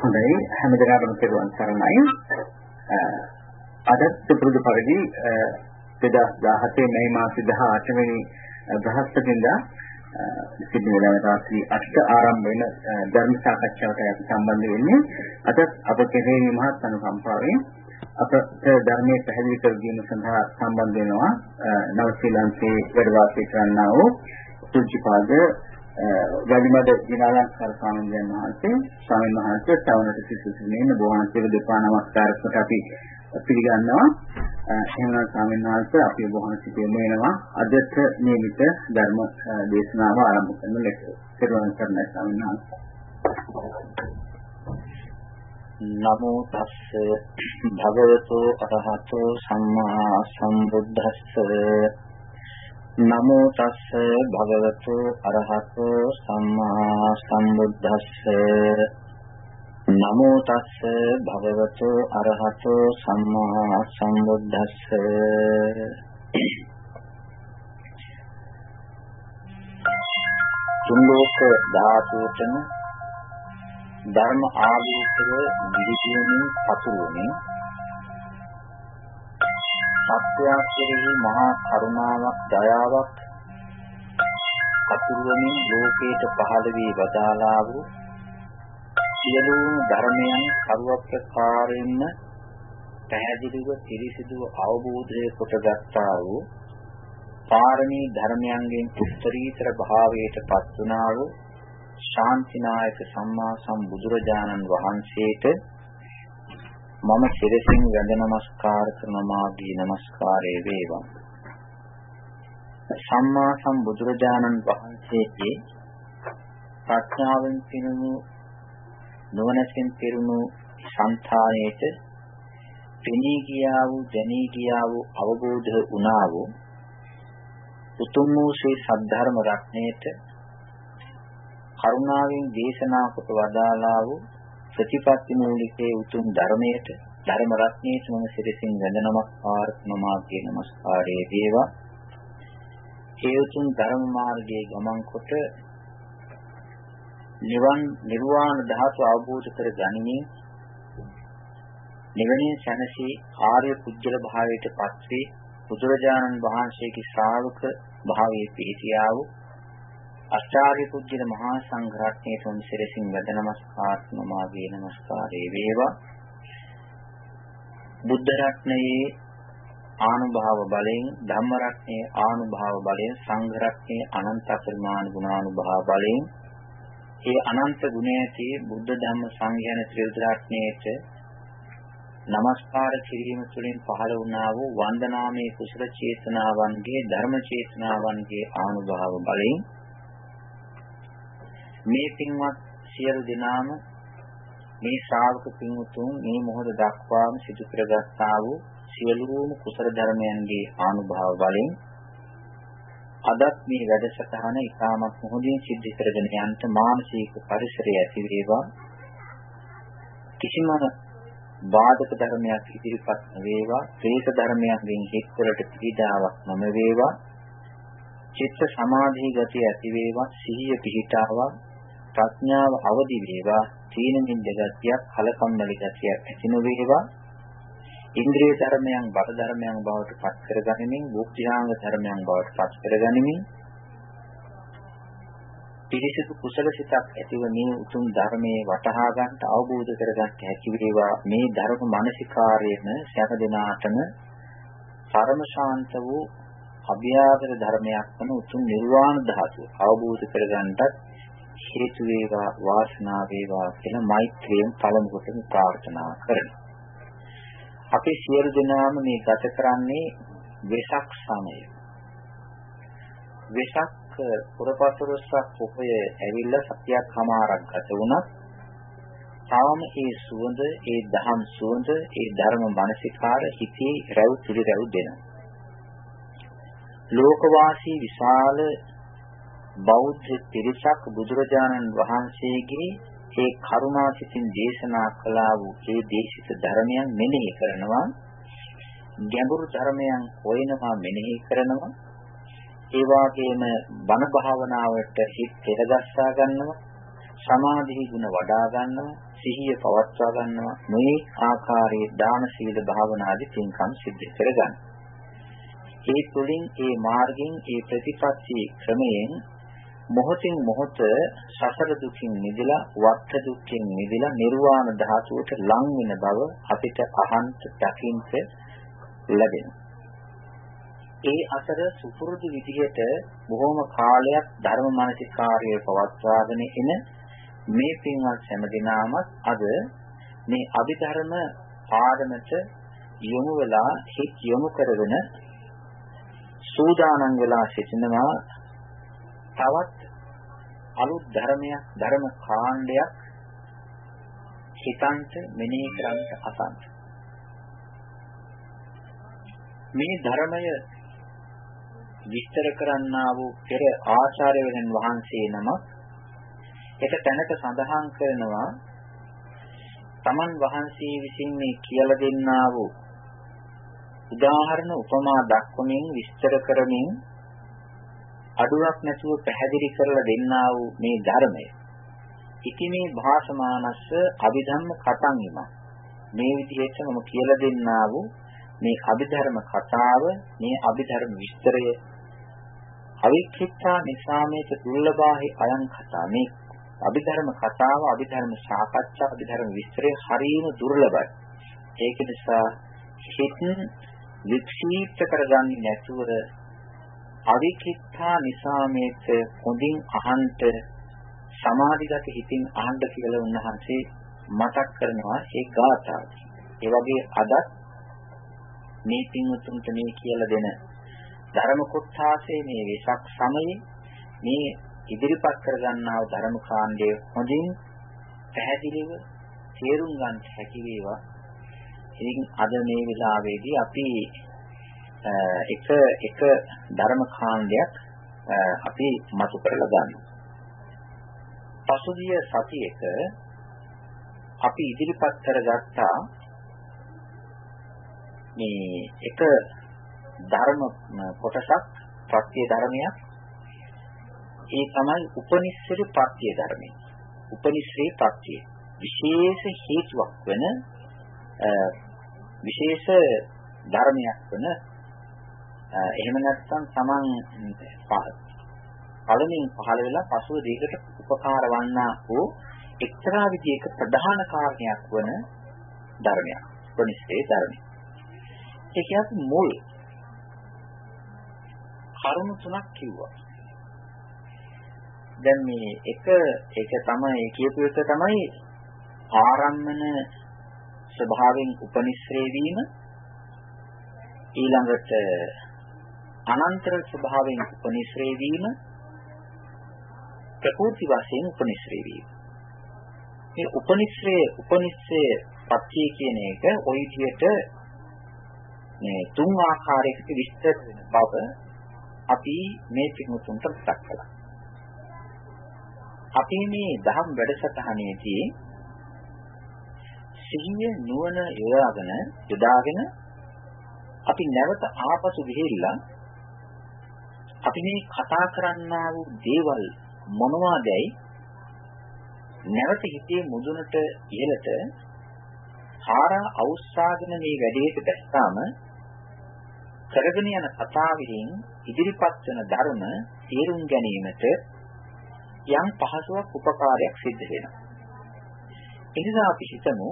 හොඳයි හැමදෙනාටම පෙරවන් සරණයි. අද පුරුදු පරිදි 2017 මැයි මාසේ 18 වෙනි බ්‍රහස්පතින්දා සිඩ්නි වේලාවේ රාත්‍රී 8ට ආරම්භ වෙන ධර්ම සාකච්ඡාවට අපි සම්බන්ධ වෙන්නේ. අද අප කෙරෙහි මහත් අනුකම්පාවෙන් අපට ධර්මයේ පැහැදිලි කර දීම සඳහා සම්බන්ධ වෙනවා නව ශ්‍රී ලංකේ වැඩ වාසය කරන්නා වූ සුචිපාද වැඩිමඩ දිනාලංකාර ස්වාමීන් වහන්සේ ස්වාමීන් වහන්සේ සවනට සිසුසුනේ බොහොමසිර දෙපා නමස්කාර කොට අපි පිළිගන්නවා. එහෙනම් ස්වාමීන් වහන්සේ අපි බොහොම සිටින්න වෙනවා අදට නියමිත ධර්ම දේශනාව ආරම්භ කරන ලෙස පෙරවන් කරන ස්වාමීන් වහන්සේ. නමෝ තස්ස. භගවතු අරහතෝ සම්මා සම්බුද්දස්ස. නමෝ තස්ස භගවතු අරහතෝ සම්මා සම්බුද්දස්ස. නමෝ තස්ස භගවතු අරහතෝ සම්මා සම්බුද්දස්ස. තුන්ලෝක ධාතුතන ධර්ම ආලෝකය දිවිදීමින් පතුරුවමින් සත්‍යයක් කෙරෙහි මහා කරුණාවක් දයාවක් අතුරුවමින් ලෝකයට පහළ වී වදාලා වූ සියලුම ධර්මයන් ਸਰවප්‍රකාරයෙන්ම පැහැදිලිව පිරිසිදුව අවබෝධය කොටගත්තා වූ පාරමී ධර්මයන්ගෙන් උත්තරීතර භාවයට පත් වුණා වූ ශාන්තිනායක සම්මා සම්බුදුරජාණන් වහන්සේට මම සිරසින් වැඳ නමස්කාර කරන මාගේ නමස්කාරය වේවා. සම්මා සම්බුදුරජාණන් වහන්සේගේ ප්‍රඥාවෙන් පිරුණු නුවණකින් පිරුණු సంతාණයට පිනී ගියා වූ දැනී ගියා වූ අවබෝධ වුණා වූ උතුම් වූ ශ්‍රී සද්ධර්ම රත්නයේට කරුණාවෙන් දේශනා කොට වදාළා වූ ප්‍රතිපත්ති මූලිකයේ උතුම් ධර්මයට ධර්ම රත්නයේ මම සිරසින් වැඳ නමස්කාර නමාගේ නමස්කාරයේ වේවා. ඒ උතුම් ධර්ම මාර්ගයේ ගමන් කොට නිවන් නිර්වාණ ධාතු අවබෝධ කර ගනිමින් නිවනේ සැනසී ආර්ය පුජ්‍යල භාවයට පත්වී බුදුරජාණන් වහන්සේගේ ශ්‍රාවක භාවයේ පිහිටියා වූ අෂ්ටාර්ය පුජ්‍යල මහා සංඝරත්නයේ තුන් සිරසින් වැද නමස්කාර නමාගේ නමස්කාරේ වේවා. බුද්ධ රත්නයේ ආනුභාව බලයෙන් ධම්ම රත්නයේ ආනුභාව බලයෙන් සංඝ රත්නයේ අනන්ත පරිමාණ ගුණානුභාව බලයෙන් ඒ අනන්ත ගුණ ඇති බුද්ධ ධම්ම සංඝ යන ත්‍රිවිධ නමස්කාර කිරීම තුළින් පහළ වුණා වූ වන්දනාමේ කුසල චේතනාවන්ගේ ධර්ම චේතනාවන්ගේ ආනුභාව බලයෙන් මේ පින්වත් සියලු දෙනාම මේ ශ්‍රාවක පින්වතුන් මේ මොහොත දක්වාම සිදු කරගත්තා වූ සියලුම කුසල ධර්මයන්ගේ ආනුභාව බලෙන් අදත් මේ වැඩසටහන ඉතාමත් මොහොතින් සිද්ධ කරගෙන යන්නට මානසික පරිසරය ඇති වේවා. කිසිම බාධක ධර්මයක් ඉදිරිපත් නොවේවා. ශ්‍රේෂ ධර්මයන්ගෙන් හික්වලට පීඩාවක් නොම වේවා චිත්ත සමාධි ගතිය ඇති වේවා. සිහිය පිහිටාවා ප්‍රඥාව අවදි වේවා තීන මිද්දගතියක් කලකම්මැලි ගතියක් ඇති නොවේවා. ඉන්ද්‍රිය ධර්මයන් බල ධර්මයන් බවට පත් කරගනිමින් භුක්තිආංග ධර්මයන් බවට පත් කරගනිමින් පිරිසිදු කුසල සිතක් ඇතිව මේ උතුම් ධර්මයේ වටහා ගන්නට අවබෝධ කරගන්න හැකි වේවා. මේ ධර්ම මානසිකාරයේම සෑම දිනාටම පරම ශාන්ත වූ අභ්‍යාදර ධර්මයක් වන උතුම් නිර්වාණ ධාතුව අවබෝධ කරගන්නට හේතු වේවා වාසනාව වේවා කියලා මෛත්‍රියෙන් පළමු කොටම ප්‍රාර්ථනා කරනවා. අපි සියලු දෙනාම මේ ගත කරන්නේ වෙසක් සමය. වෙසක් පුරපතුරුස්සක් පොහොය ඇවිල්ලා සතියක් හමාරක් ගත වුණත් තාම ඒ සුවඳ, ඒ දහම් සුවඳ, ඒ ධර්ම මානසිකාර හිතේ රැව් තුලි රැව් දෙනවා. ලෝකවාසී විශාල බෞද්ධ පිරිසක් බුදුරජාණන් වහන්සේගේ ඒ කරුණාසිතින් දේශනා කළා වූ ඒ දේශිත ධර්මයන් මෙනෙහි කරනවා. ගැඹුරු ධර්මයන් හොයනවා මෙනෙහි කරනවා. ඒ වගේම බණ භාවනාවට හිත පෙරගස්සා ගන්නවා. සමාධි ගුණ වඩා ගන්නවා. සිහිය පවත්වා ගන්නවා. මේ ආකාරයේ දාන සීල භාවනාදී පින්කම් සිද්ධ කරගන්න. ඒ තුළින් ඒ මාර්ගයෙන් ඒ ප්‍රතිපත්ති ක්‍රමයෙන් මොහොතින් මොහොත සසර දුකින් මිදලා වක්ත දුක්ඛින් මිදලා නිර්වාණ ධාතුවට ලං වෙන බව අපිට අහන්ත දකින්ට ලැබෙනවා. ඒ අතර සුපුරුදු විදිහට බොහොම කාලයක් ධර්ම මානසිකාර්යය පවත්වාගෙන එන මේ පින්වත් හැමදිනාම අද මේ අභිධර්ම පාඩමට යොමු වෙලා හිත යොමු කරගෙන සූදානම් වෙලා සිටිනවා තවත් අලුත් ධර්මයක් ධර්ම කාණ්ඩයක් හිතන්ට මෙනෙහි කරන්ට අසන්ත මේ ධර්මය විස්තර කරන්නා වූ පෙර ආචාර්යවරුන් වහන්සේ නමක් එක තැනක සඳහන් කරනවා තමන් වහන්සේ විසින් මේ කියලා දෙන්නා වූ උදාහරණ උපමා දක්වමින් විස්තර කරමින් අඩුවක් නැතුව පැහැදිලි කරලා දෙන්නා වූ මේ ධර්මය. ඉතිමේ භාසමානස්ස අභිධම්ම කතං ඉම. මේ විදිහට මම කියලා දෙන්නා වූ මේ අභිධර්ම කතාව, මේ අභිධර්ම විස්තරය අවික්ෂිතා නිසාමේත දුර්ලභාහි අයං කතා මේ අභිධර්ම කතාව, අභිධර්ම සාකච්ඡා, අභිධර්ම විස්තරය හරියම දුර්ලභයි. ඒක නිසා හිත වික්ෂීප්ත කරගන්නේ නැතුව අවිකිත්තා නිසා මේක හොඳින් අහන්ත සමාධිගත හිතින් අහන්න කියලා උන්වහන්සේ මතක් කරනවා ඒ ගාථාව. ඒ වගේ අදත් මේ පින්වතුන්ට මේ කියලා දෙන ධර්ම කොටාසේ මේ වෙසක් සමයේ මේ ඉදිරිපත් කරගන්නා වූ ධර්ම කාණ්ඩය හොඳින් පැහැදිලිව තේරුම් ගන්න හැකි වේවා. ඉතින් අද මේ වෙලාවේදී අපි එක එක ධර්ම කාණ්ඩයක් අපි මතු කරලා ගන්නවා. පසුගිය සතියේක අපි ඉදිරිපත් කරගත්තා මේ එක ධර්ම කොටසක් ප්‍රත්‍ය ධර්මයක් ඒ තමයි උපනිස්සරි ප්‍රත්‍ය ධර්මය. උපනිස්සරි ප්‍රත්‍ය විශේෂ හේතුවක් වෙන විශේෂ ධර්මයක් වෙන එහෙම නැත්නම් Taman පළමින් පහළ වෙලා පසුව දීකට උපකාර වන්නා වූ එක්තරා විදිහක ප්‍රධාන කාරණයක් වන ධර්මයක්. උපනිෂේ ධර්මය. ඒ කියන්නේ මුල් කරුණු තුනක් කිව්වා. දැන් මේ එක ඒක තමයි කියපු එක තමයි ආරම්මන ස්වභාවයෙන් උපනිශ්‍රේ වීම ඊළඟට අනන්තර ස්වභාවයෙන් උපනිශ්‍රේ වීම ප්‍රකෘති වශයෙන් උපනිශ්‍රේ වීම මේ උපනිශ්‍රේ උපනිශ්‍රේ පත්‍ය කියන එක ওই විදිහට මේ තුන් ආකාරයකට විස්තර වෙන බව අපි මේ පිටුතුන්ට මතක් කළා. අපි මේ දහම් වැඩසටහනේදී සිහිය නුවණ යොදාගෙන යොදාගෙන අපි නැවත ආපසු ගිහිල්ලා අපි මේ කතා කරන්නා වූ දේවල් මොනවාදයි නැවත හිතේ මුදුනට ඉහළට හාරා අවුස්සාගෙන මේ වැඩේට දැස්තාම කරගෙන යන කතාවෙන් ඉදිරිපත් වන ධර්ම තේරුම් ගැනීමට යම් පහසුවක් උපකාරයක් සිද්ධ වෙනවා. එනිසා අපි හිතමු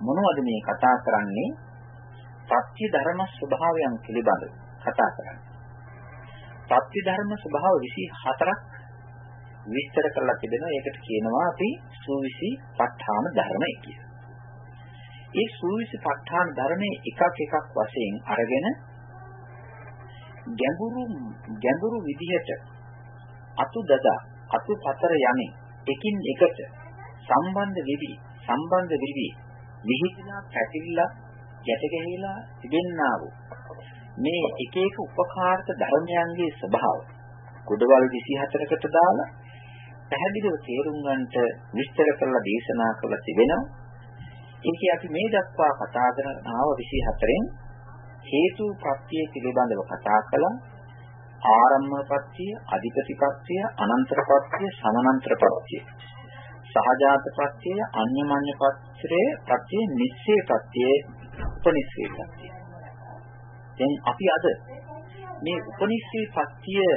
මොනවද මේ කතා කරන්නේ? සත්‍ය ධර්ම ස්වභාවයන් පිළිබඳව කතා කරන්නේ. සත්‍ය ධර්ම ස්වභාව 24ක් විස්තර කරලා තිබෙනවා. ඒකට කියනවා අපි සූවිසි ප ဋ ාණ ධර්මය කියලා. ඒ සූවිසි ප ဋ ාණ ධර්මයේ එකක් එකක් වශයෙන් අරගෙන ගැඹුරු ගැඹුරු විදිහට අතු දදා අතු පතර යන්නේ එකින් එකට සම්බන්ධ වෙවි සම්බන්ධ වෙවි විහිදලා පැතිරිලා යට ගැහිලා තිබෙන්නා වූ මේ එක එක උපකාරක ධර්මයන්ගේ ස්වභාව කුඩවල් 24කට දාලා පැහැදිලිව තේරුම් ගන්නට විස්තර කරලා දේශනා කරලා තිබෙනවා. ඒකේ අපි මේ දක්වා කතා කරන ආව 24න් හේතු ප්‍රත්‍ය පිළිබඳව කතා කළා. ආරම්භ ප්‍රත්‍ය, අධිපති ප්‍රත්‍ය, අනන්තර ප්‍රත්‍ය, සමානන්තර ප්‍රත්‍ය. සහජාත ප්‍රත්‍යය, අන්‍යමඤ්ඤ ප්‍රත්‍යය, ප්‍රත්‍යය නිස්සේ ප්‍රත්‍යය, උපනිස්සේ ප්‍රත්‍යය. දැන් අපි අද මේ උපනිස්සේ ප්‍රත්‍යය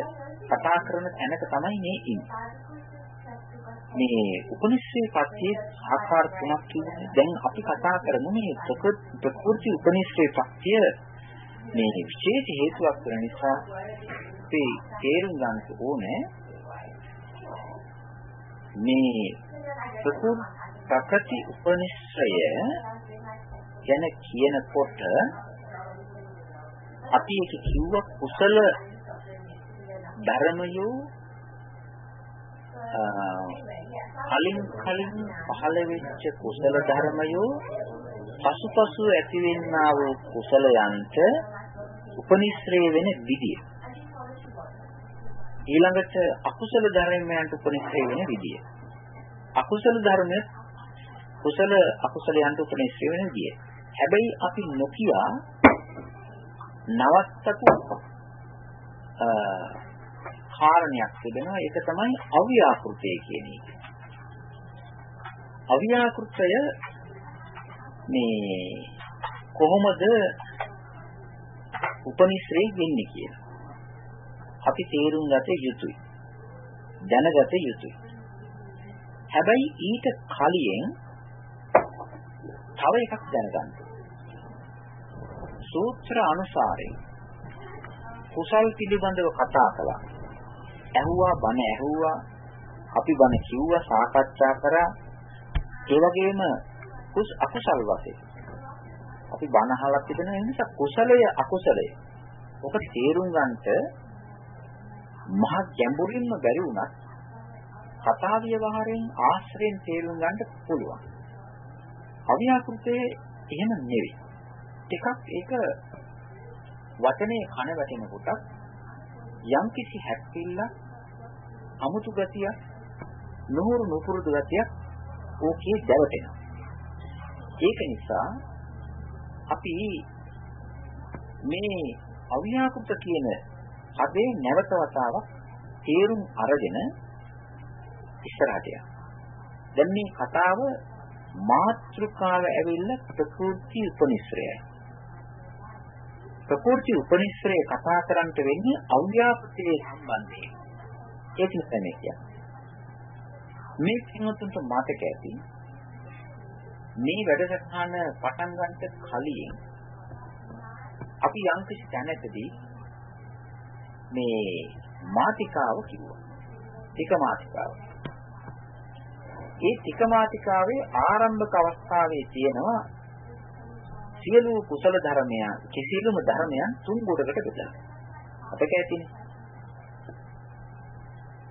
කතා කරන තැනක තමයි මේ ඉන්නේ. මේ උපනිස්සේ පත්‍යයේ ආකාර තුනක් කියන්නේ දැන් අපි කතා කරමු මේ ප්‍රකෘති උපනිස්සේ පත්‍ය මේ විශේෂ හේතුවක් වෙන නිසා අපි තේරුම් ගන්න ඕනේ මේ ප්‍රකෘති උපනිශ්‍රය ගැන කියනකොට අපි ඒක කිව්ව කුසල ධර්මයෝ කලින් කලින් පහළ වෙච්ච කුසල ධර්මයෝ පසුපසු ඇතිවෙන්නා වූ කුසලයන්ට උපනිශ්‍රේ වෙන විදිය. ඊළඟට අකුසල ධර්මයන්ට උපනිශ්‍රේ වෙන විදිය. අකුසල ධර්ම කුසල අකුසලයන්ට උපනිශ්‍රේ වෙන විදිය. හැබැයි අපි නොකියා නවත්තපු කාරණයක් තිබෙනවා ඒක තමයි අව්‍යාකෘතය කියන එක. අව්‍යාකෘතය මේ කොහොමද උපනිශ්‍රේ වෙන්නේ කියලා. අපි තේරුම් ගත යුතුයි. දැනගත යුතුයි. හැබැයි ඊට කලින් තව එකක් දැනගන්න. සූත්‍ර අනුසාරයෙන් කුසල් පිළිබඳව කතා කළා. ඇහුවා බණ ඇහුවා අපි බණ කිව්වා සාකච්ඡා කරා ඒ වගේම කුස් අකුසල් වශයෙන් අපි බණ අහලා තිබෙන නිසා කුසලය අකුසලය ඔක තේරුම් ගන්නට මහ ගැඹුරින්ම බැරි වුණත් කතා ව්‍යවහාරයෙන් ආශ්‍රයෙන් තේරුම් ගන්න පුළුවන්. අව්‍යාකෘතයේ එහෙම නෙවෙයි. ටිකක් ඒක වචනේ කන වැටෙන කොටක් යම්කිසි හැප්පිල්ලක් අමුතු ගතියක් නොහුරු නුපුරුදු ගතියක් ඕකේ දැවටෙනවා. ඒක නිසා අපි මේ අව්‍යාකෘත කියන පදේ නැවත වතාවක් තේරුම් අරගෙන ඉස්සරහට යනවා. දැන් මේ කතාව මාත්‍රිකාව ඇවිල්ලා ප්‍රකෘති උපනිශ්‍රයයි. ප්‍රකෘති උපනිශ්‍රය කතා කරන්නට වෙන්නේ අව්‍යාපෘතයේ සම්බන්ධයෙන්. ඒක නිසා මේ කියන්නේ. මේ කිනුතුන්ට මතක ඇති මේ වැඩසටහන පටන් ගන්නට කලින් අපි යම් කිසි තැනකදී මේ මාතිකාව කිව්වා. ටික මාතිකාව. ඒ ටික මාතිකාවේ ආරම්භක අවස්ථාවේ තියෙනවා සියලු කුසල ධර්මයන් කිසිලුම ධර්මයන් තුන් කොටකට බෙදලා. අපට ඇතිනේ.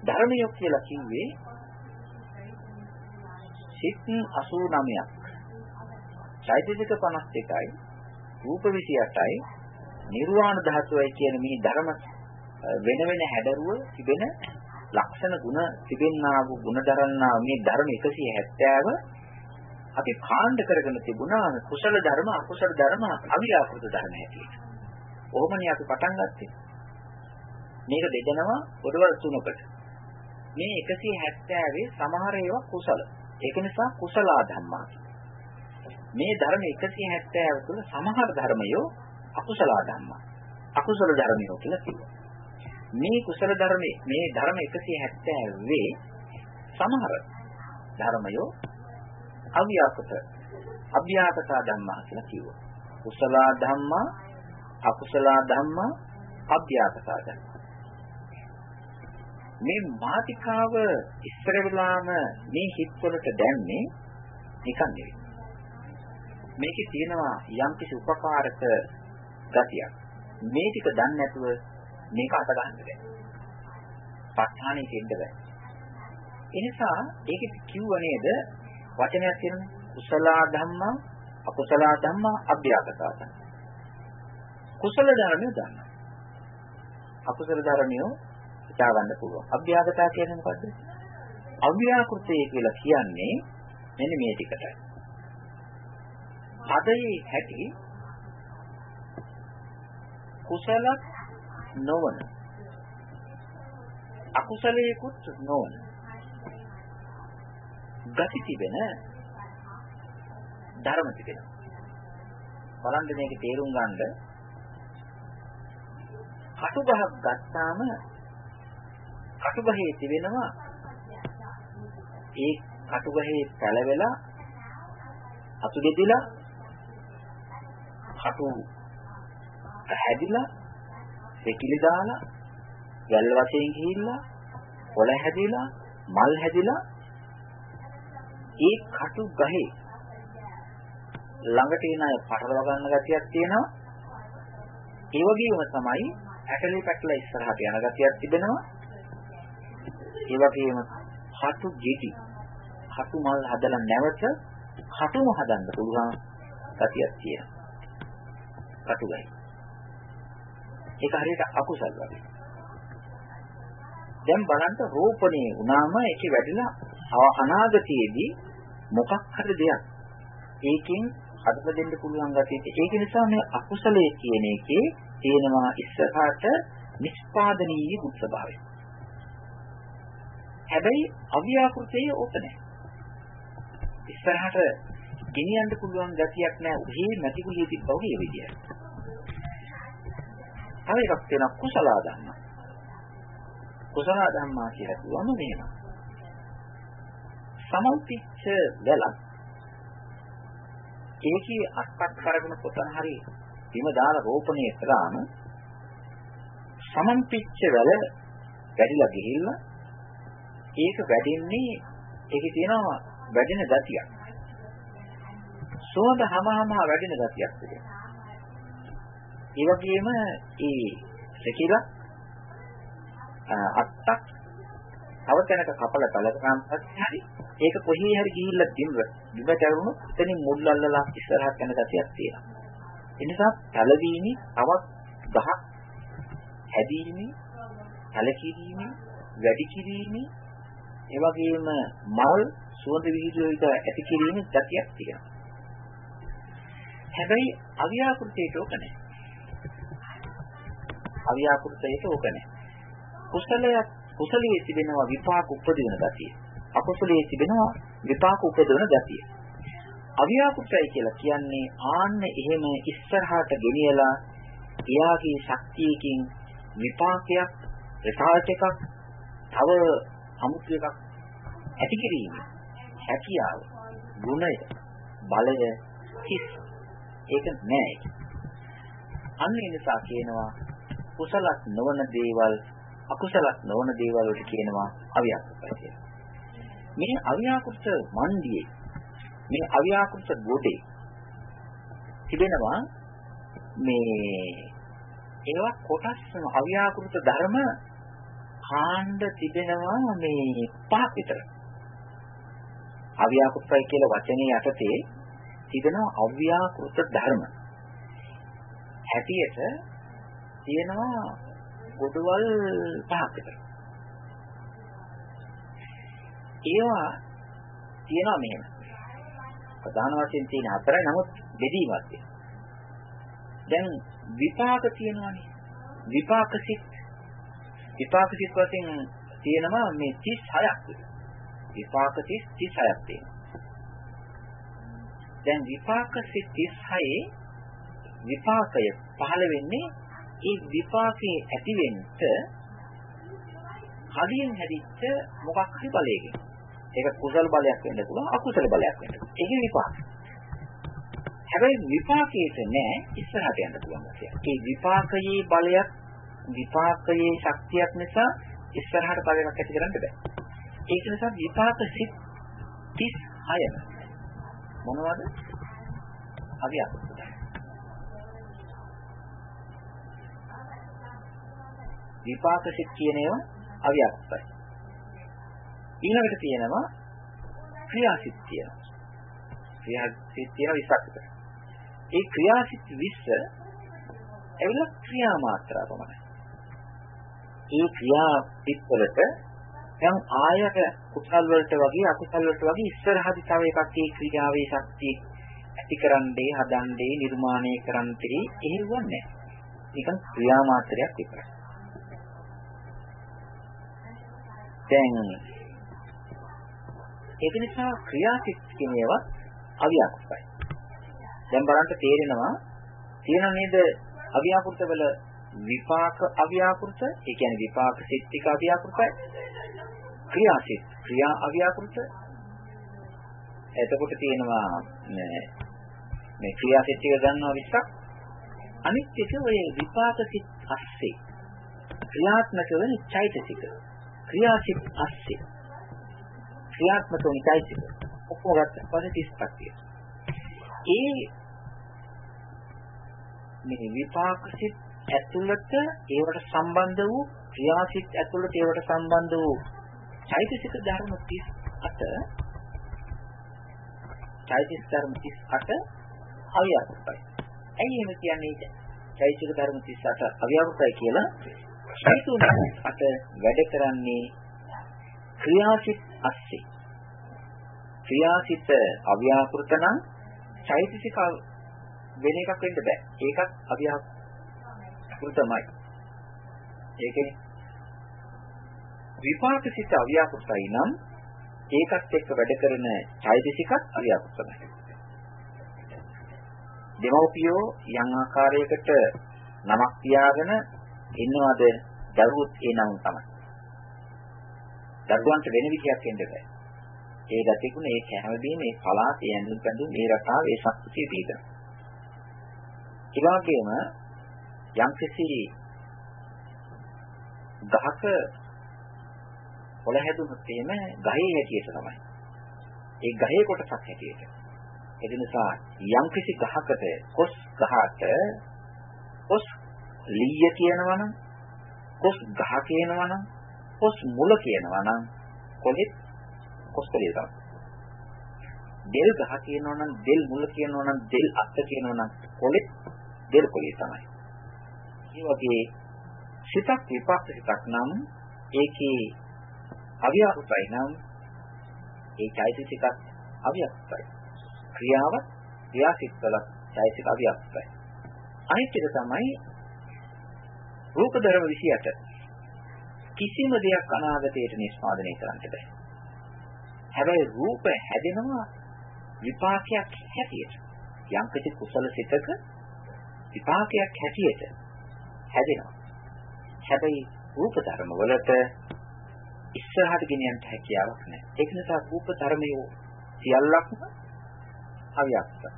ධර්මයක් කියලා කිව්වේ සිත් 89ක්. චෛතසික 52යි, රූප 28යි, නිර්වාණ ධාතුවයි කියන මේ ධර්ම වෙන වෙන හැඩරුව තිබෙන ලක්ෂණ ගුණ තිබෙන්නා වූ ගුණ දරන්නා මේ ධර්ම 170 අපි කාණ්ඩ කරගෙන තිබුණා කුසල ධර්ම අකුසල ධර්ම අවිලාපෘත ධර්ම හැටියට. කොහොමනේ අපි පටන් ගත්තේ? මේක දෙදෙනවා පොඩවල් තුනකට. මේ 170 සමහර ඒවා කුසල. ඒක නිසා කුසලා ධම්මා මේ ධර්ම 170 තුළ සමහර ධර්මයෝ අකුසලා ධම්මා. අකුසල ධර්මයෝ කියලා කිව්වා. මේ කුසල ධර්මයේ මේ ධර්ම 170 වේ සමහර ධර්මයෝ අව්‍යාකృత අභ්‍යාකත ධම්මා කියලා කිව්වා. කුසලා ධම්මා අකුසලා ධම්මා අභ්‍යාකත ධම්මා මේ මාතිකාව ඉස්සර වෙලාම මේ හිත්වලට දැන්නේ නිකන් නෙවෙයි. මේකේ තියෙනවා යම්කිසි උපකාරක ගතියක්. මේ ටික දන්නේ නැතුව මේක අත ගන්න බැහැ. ප ဋ ාණේ දෙන්න බැහැ. එනිසා ඒකෙ කිව්ව නේද වචනයක් තියෙනවා කුසල ධම්මා අකුසල ධම්මා අභ්‍යාකතාත. කුසල ධර්මිය දන්නවා. අකුසල ධර්මියෝ හිතා ගන්න පුළුවන්. අභ්‍යාගතා කියන්නේ මොකද්ද? අව්‍යාකෘතය කියලා කියන්නේ මෙන්න මේ ටිකටයි. හදේ හැටි කුසල නොවන අකුසලයකුත් නොවන ගති තිබෙන ධර්ම තිබෙනවා. බලන්න මේක තේරුම් ගන්න කටුගහක් ගත්තාම කටුගහේ තිබෙනවා ඒ කටුගහේ පැලවෙලා අතු දෙදිලා කටු හැදිලා පෙකිලි දාලා වැල් වශයෙන් ගිහිල්ලා පොළ හැදිලා මල් හැදිලා ඒ කටු ගහේ ළඟට එන අය පටලව ගන්න ගතියක් තියෙනවා. ඒ වගේම තමයි ඇටලි පැටල ඉස්සරහට යන ගතියක් තිබෙනවා. ඒ වගේම කටු ගෙඩි කටු මල් හදලා නැවත කටුම හදන්න පුළුවන් ගතියක් තියෙනවා. කටු ගහේ. ඒක හරියට අකුසල් වගේ. දැන් බලන්න රෝපණේ වුණාම ඒකේ වැඩිලා අනාගතයේදී මොකක් හරි දෙයක් ඒකෙන් හදලා දෙන්න පුළුවන් ගැටේ. ඒක නිසා මේ අකුසලයේ කියන එකේ තියෙනවා ඉස්සරහට නිෂ්පාදනීය බුද්ධ ස්වභාවය. හැබැයි අව්‍යාකෘතයේ ඕක නැහැ. ඉස්සරහට ගෙනියන්න පුළුවන් ගතියක් නැහැ. උහි මැටිකුලිය තිබ්බා වගේ විදියට. තව එකක් තියෙනවා කුසල ධර්ම. කුසල ධර්මා කියලා කිව්වම මෙහෙම. සමල්පිච්ච වැලක් ඒකේ අත්පත් කරගෙන පොතන හරි බිම දාලා රෝපණය කළාම සමන්පිච්ච වැල වැඩිලා ගිහිල්ලා ඒක වැඩින්නේ ඒකේ තියෙනවා වැඩෙන ගතියක්. සුවඳ හැමහම වැඩෙන ගතියක් තිබෙනවා. ඒ වගේම ඒ සෙකිලා අත්තක් තව තැනක කපල බලපෑම් පස්සේ හරි ඒක කොහේ හරි ගිහිල්ලා දිම්ව දිව කරුණු එතනින් මුල් අල්ලලා ඉස්සරහට යන ගතියක් තියෙනවා. ඒ නිසා තලවීමේ තවත් ගහක් හැදීමේ තලකිරීමේ වැඩි කිරීමේ ඒ වගේම මල් සුවඳ විහිදුවක ඇති කිරීමේ ගතියක් තියෙනවා. හැබැයි අව්‍යාකෘතියට ඕක නැහැ. අව්‍යාකෘතයට ඕක නැහැ. කුසලයක් කුසලයේ තිබෙනවා විපාක උපදින ගතිය. අකුසලයේ තිබෙනවා විපාක උපදින ගතිය. අව්‍යාකෘතයි කියලා කියන්නේ ආන්න එහෙම ඉස්සරහට ගෙනියලා එයාගේ ශක්තියකින් විපාකයක් රිසල්ට් එකක් තව අමුතු එකක් ඇති කිරීම හැකියාව ගුණය බලය කිස් ඒක නෑ අන්න ඒ නිසා කියනවා කුසලක් නොවන දේවල් අකුසලක් නොවන දේවල් වලට කියනවා අව්‍යාකෘතය කියලා. මේ අව්‍යාකෘත මණ්ඩියේ මේ අව්‍යාකෘත ගොඩේ තිබෙනවා මේ ඒවා කොටස් අව්‍යාකෘත ධර්ම කාණ්ඩ තිබෙනවා මේ පහක් විතර. අව්‍යාකෘතයි කියලා වචනේ යටතේ තිබෙනවා අව්‍යාකෘත ධර්ම. හැටියට තියෙනවා ගොඩවල් පහක් විතර. ඒවා තියෙනවා මෙහෙම. ප්‍රධාන වශයෙන් තියෙන හතරයි නමුත් බෙදීමක් තියෙනවා. දැන් විපාක තියෙනවානේ. විපාක සිත් විපාක සිත් වශයෙන් තියෙනවා මේ 36ක්. විපාක සිත් 36ක් තියෙනවා. දැන් විපාක සිත් 36 විපාකය පහළ වෙන්නේ ඒ විපාකේ ඇතිවෙන්න කලින් හැදිච්ච මොකක් හරි බලයකින්. ඒක කුසල බලයක් වෙන්න පුළුවන් අකුසල බලයක් වෙන්න පුළුවන්. ඒක විපාක. හැබැයි විපාකයේට නෑ ඉස්සරහට යන්න පුළුවන් ගැතිය. ඒ විපාකයේ බලයක් විපාකයේ ශක්තියක් නිසා ඉස්සරහට බලයක් ඇති කරන්න බෑ. ඒක නිසා විපාක සිත් 36ම මොනවද? අවියක්. විපාක සිත් කියන ඒවා අවියක්තයි. ඊළඟට තියෙනවා ක්‍රියාසිත තියෙනවා. ක්‍රියාසිත තියෙන 20ක් විතර. ඒ ක්‍රියාසිත 20 එවල ක්‍රියා මාත්‍රා පමණයි. ඒ ක්‍රියා සිත් වලට දැන් ආයත කුසල් වලට වගේ අකුසල් වලට වගේ ඉස්සරහදි තව එකක් ඒ ක්‍රියාවේ ශක්තිය ඇතිකරන්නේ හදන්නේ නිර්මාණය කරන්නේ එහෙවන්නේ නැහැ. නිකන් ක්‍රියා මාත්‍රයක් විතරයි. දැන් ඒක නිසා ක්‍රියාසිත කියන ඒවා අව්‍යාකෘතයි. දැන් බලන්න තේරෙනවා තියෙන නේද අව්‍යාකෘත වල විපාක අව්‍යාකෘත, ඒ කියන්නේ විපාක සිත් ටික අව්‍යාකෘතයි. ක්‍රියාසිත ක්‍රියා අව්‍යාකෘත. එතකොට තියෙනවා මේ ක්‍රියාසිත ටික ගන්නවා විස්සක් අනිත් එක ඔය විපාක සිත් අස්සේ ක්‍රියාත්මක වෙන චෛතසික ක්‍රියාසිත අස්සේ ක්‍රියාත්මක වෙන චෛතසික ඔක්කොම ගත්තා පස්සේ 30ක් තියෙනවා ඒ මේ විපාක සිත් ඇතුළත ඒවට සම්බන්ධ වූ ක්‍රියාසිත ඇතුළත ඒවට සම්බන්ධ වූ චෛතසික ධර්ම 38 චෛතසික ධර්ම 38 අව්‍යාකෘතයි. ඇයි එහෙම කියන්නේ? චෛතසික ධර්ම 38 අව්‍යාකෘතයි කියලා චෛතුන අට වැඩ කරන්නේ ක්‍රියාසිත අස්සේ. ක්‍රියාසිත අව්‍යාකෘත නම් චෛතසික වෙන එකක් වෙන්න බෑ. ඒකත් අව්‍යාකෘතමයි. ඒකේ විපාක සිත අව්‍යාකෘතයි නම් ඒකත් එක්ක වැඩ කරන චෛතසිකත් අව්‍යාකෘතයි. දෙමව්පියෝ යම් ආකාරයකට නමක් තියාගෙන ඉන්නවද දරුවොත් ඒ නම තමයි. දරුවන්ට වෙන විදියක් වෙන්න බෑ. ඒ ගතිකුණ ඒ කැමදීම ඒ පලාත ඒ ඇඳුම් පැඳුම් ඒ රටාව ඒ ශක්තිය පිළිදෙන. ඒ වගේම යම්කිසි ගහක පොළ හැදුනොත් එහෙම ගහේ හැටියට තමයි. ඒ ගහේ කොටසක් හැටියට. ඒ නිසා යම්කිසි ගහකට කොස් ගහට කොස් ලීය කියනවනම් කොස් ගහ කියනවනම් කොස් මුල කියනවනම් කොහෙත් කොස් කොලේ තමයි. දෙල් ගහ කියනවනම් දෙල් මුල කියනවනම් දෙල් අත්ත කියනවනම් කොලෙත් දෙල් කොලේ තමයි. ඒ වගේ සිතක් විපාක සිතක් නම් ඒකේ අවියකුතයි නම් ඒ චෛතසිකත් අවියකුතයි. ක්‍රියාවත් ක්‍රියාසිතවල චෛතසික අවියකුතයි. අනිත් එක තමයි රූප ධර්ම 28. කිසිම දෙයක් අනාගතයට නිෂ්පාදනය කරන්න බෑ. හැබැයි රූප හැදෙනවා විපාකයක් හැටියට. යම් කිසි කුසල සිතක විපාකයක් හැටියට හැදෙනවා. හැබැයි රූප ධර්ම වලට ඉස්සරහට ගෙනියන්න හැකියාවක් නැහැ. ඒක නිසා රූප ධර්මයේ සියල්ලක්ම අව්‍යාකෘතයි.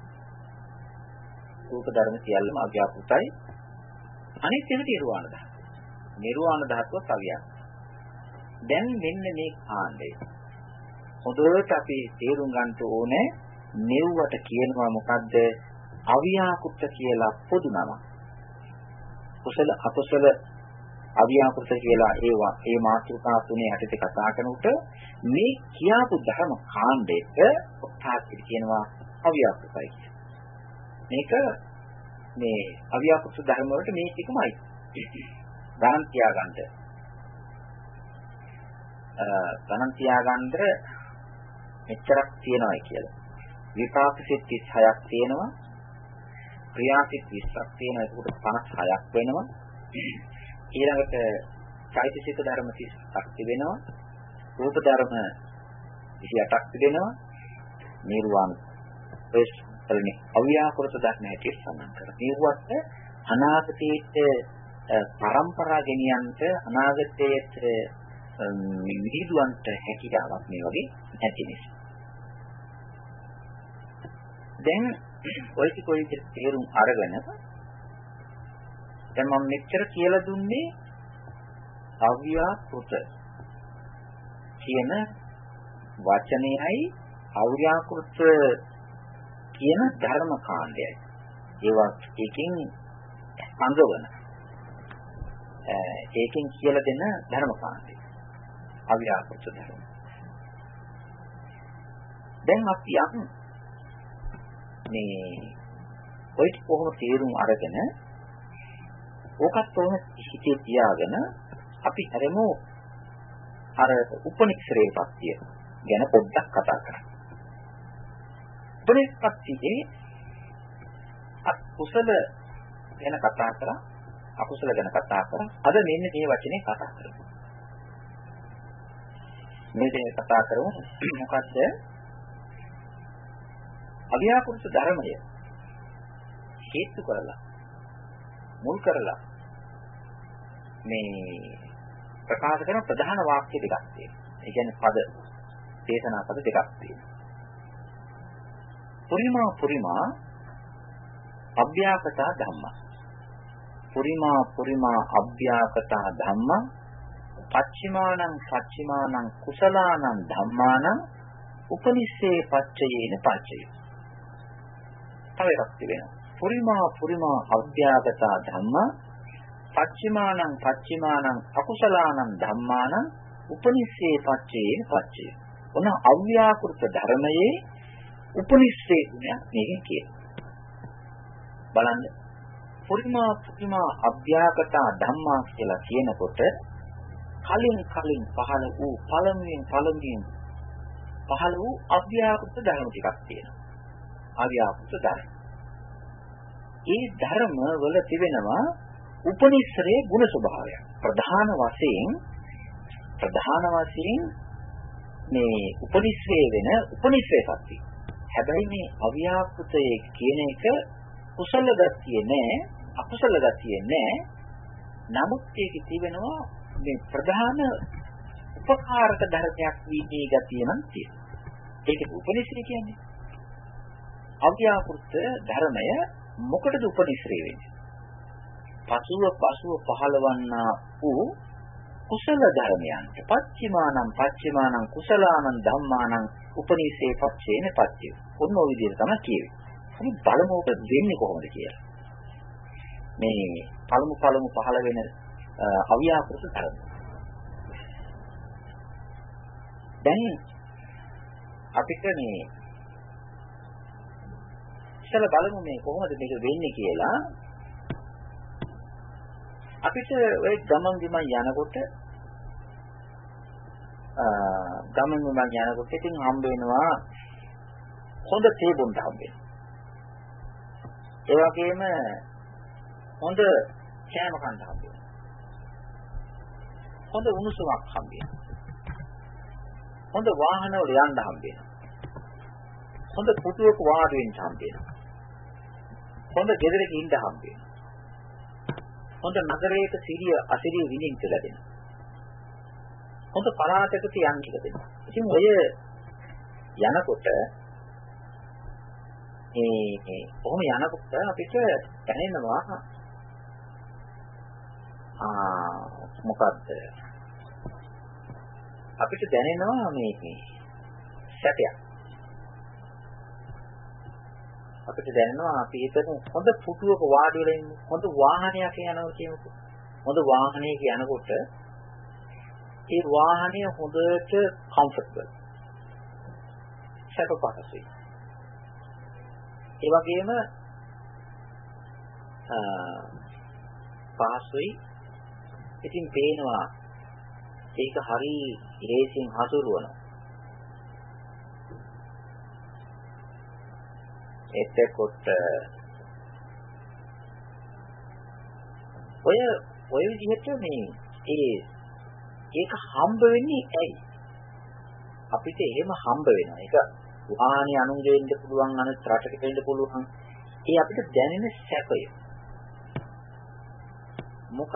රූප ධර්ම සියල්ලම අව්‍යාකෘතයි. අනිත් එක නිර්වාණ ධාතුව. නිර්වාණ ධාතුව අව්‍යාකෘතයි. දැන් මෙන්න මේ කාණ්ඩය. හොඳට අපි තේරුම් ගන්න ඕනේ මෙව්වට කියනවා මොකද්ද? අව්‍යාකෘත කියලා පොදු නමක්. කුසල අකුසල අව්‍යාකෘත කියලා ඒවා ඒ මාතෘකා තුනේ යටතේ කතා කරනකොට මේ කියාපු ධර්ම කාණ්ඩයක ඔක්කාත් කියනවා අව්‍යාකෘතයි කියලා. මේක මේ අව්‍යාකෘත ධර්ම වලට මේ ටිකමයි. ගණන් තියාගන්න. අ ගණන් තියාගන්න මෙච්චරක් තියෙනවායි කියලා. විපාක සිත් 36ක් තියෙනවා. ක්‍රියා සිත් 20ක් තියෙනවා. ඒකට 56ක් වෙනවා. ඊළඟට චෛතසික ධර්ම 30ක් තිබෙනවා. රූප ධර්ම 28ක් තිබෙනවා. නිර්වාණ ප්‍රේෂ්ඨලනේ අව්‍යාකෘත ධර්ම හැටියට සඳහන් කරනවා. මේවට අනාගතයේ පරම්පරා ගෙනියන්නට අනාගතයේ විහිදුවන්ට හැකියාවක් මේ වගේ නැති නිසා. දැන් ඔය ටික ඔය තේරුම් අරගෙන දැන් මම මෙච්චර කියලා දුන්නේ අව්‍යාකෘත කියන වචනයයි අව්‍යාකෘත කියන ධර්ම කාණ්ඩයයි. ඒවා එකකින් අංගවන. ඒකෙන් කියලා දෙන ධර්ම කාණ්ඩය. අව්‍යාකෘත ධර්ම. දැන් අපි යමු මේ ඔය කොහොම තේරුම් අරගෙන ඕකත් කොහොම හිතේ තියාගෙන අපි හැරෙමු අර උපනික්ෂරේ පත්‍ය ගැන පොඩ්ඩක් කතා කරමු. උපනික්ෂපත්තියේ අකුසල ගැන කතා කරා අකුසල ගැන කතා කරා අද මෙන්න මේ වචනේ කතා කරමු. මේ දේ කතා කරමු මොකද්ද අභ්‍යාකෘත ධර්මය හේතු කරලා මුල් කරලා මේ ප්‍රකාශ කරන ප්‍රධාන වාක්‍ය දෙකක් තියෙනවා. ඒ කියන්නේ පද දේශනා පද දෙකක් තියෙනවා. පුරිමා පුරිමා අභ්‍යාකතා ධම්ම. පුරිමා පුරිමා අභ්‍යාකතා ධම්ම පච්චිමානං පච්චිමානං කුසලානං ධම්මානං උපනිස්සේ පච්චයේන පච්චය. තව එකක් තිබෙනවා. පුරිමා පුරිමා අභ්‍යාගතා ධම්ම පච්චිමානං පච්චිමානං අකුසලානං ධම්මානං උපනිස්සේ පච්චේන පච්චය. ඔන අව්‍යාකෘත ධර්මයේ උපනිස්සේ ගුණයක් මේකෙන් කියනවා. බලන්න. පුරිමා පුරිමා අභ්‍යාගතා ධම්මා කියලා කියනකොට කලින් කලින් පහළ වූ පළමුවෙන් පළමුවෙන් පහළ වූ අභ්‍යාකෘත ධර්ම ටිකක් තියෙනවා. අභ්‍යාකෘත ධර්ම. ඒ ධර්ම වල තිබෙනවා උපනිශ්‍රේ ගුණ ස්වභාවය. ප්‍රධාන වශයෙන් ප්‍රධාන වශයෙන් මේ උපනිශ්‍රේ වෙන උපනිශ්‍රේ සත්‍ය. හැබැයි මේ අව්‍යාකෘතයේ කියන එක කුසල ගතිය නෑ අකුසල ගතිය නෑ. නමුත් ඒකේ තිබෙනවා මේ ප්‍රධාන උපකාරක ධර්මයක් වීමේ ගතිය නම් තියෙනවා. ඒක උපනිශ්‍රේ කියන්නේ. අව්‍යාකෘත ධර්මය මොකටද උපනිශ්‍රේ වෙන්නේ? පසුව පසුව පහළවන්නා වූ කුසල ධර්මයන්ට පච්චිමානං පච්චිමානං කුසලානං ධම්මානං උපනිශ්‍රේ පච්චේන පච්චය. ඔන්න ඔය විදිහට තමයි කියවේ. අපි බලමු ඔක දෙන්නේ කොහොමද කියලා. මේ පළමු පළමු පහළ වෙන අව්‍යාකෘත ධර්ම. දැන් අපිට මේ ඉතල බලමු මේ කොහොමද මේක වෙන්නේ කියලා. අපිට ওই ගමන් ගමන් යනකොට ගමන් ගමන් යනකොට ඉතින් හම්බ වෙනවා හොඳ තේ බොන්න හම්බ වෙනවා. ඒ වගේම හොඳ කෑම කන්න හම්බ වෙනවා. හොඳ උණුසුමක් හම්බ වෙනවා. හොඳ වාහනවල යන්න හම්බ වෙනවා. හොඳ පුටුවක වාඩි වෙන්න හම්බ වෙනවා. හොඳ ගෙදරක ඉන්න හම්බ වෙනවා. හොඳ නගරයක සිරිය අසිරිය විඳින්න ලැබෙනවා. හොඳ පළාතකට යන්න ලැබෙනවා. ඉතින් ඔය යනකොට මේ කොහොම යනකොට අපිට දැනෙනවා ආ මොකද්ද? අපිට දැනෙනවා මේ සැපයක්. අපිට දැනෙනවා අපි හිතමු හොඳ පුටුවක වාඩි වෙලා ඉන්න හොඳ වාහනයක යනවා කියමුකෝ. හොඳ වාහනයක යනකොට ඒ වාහනය හොඳට කම්ෆර්ටබල් සැප පහසුයි ඒ වගේම පහසුයි. ඉතින් පේනවා ඒක හරි ලේසියෙන් හසුරුවනවා. එතකොට ඔය ඔය විදිහට මේ ඒ ඒක හම්බ වෙන්නේ ඇයි? අපිට එහෙම හම්බ වෙනවා. ඒක වාහනේ අනුන්ගේ වෙන්න පුළුවන් අනිත් රටක වෙන්න පුළුවන්. ඒ අපිට දැනෙන සැපය. මොකද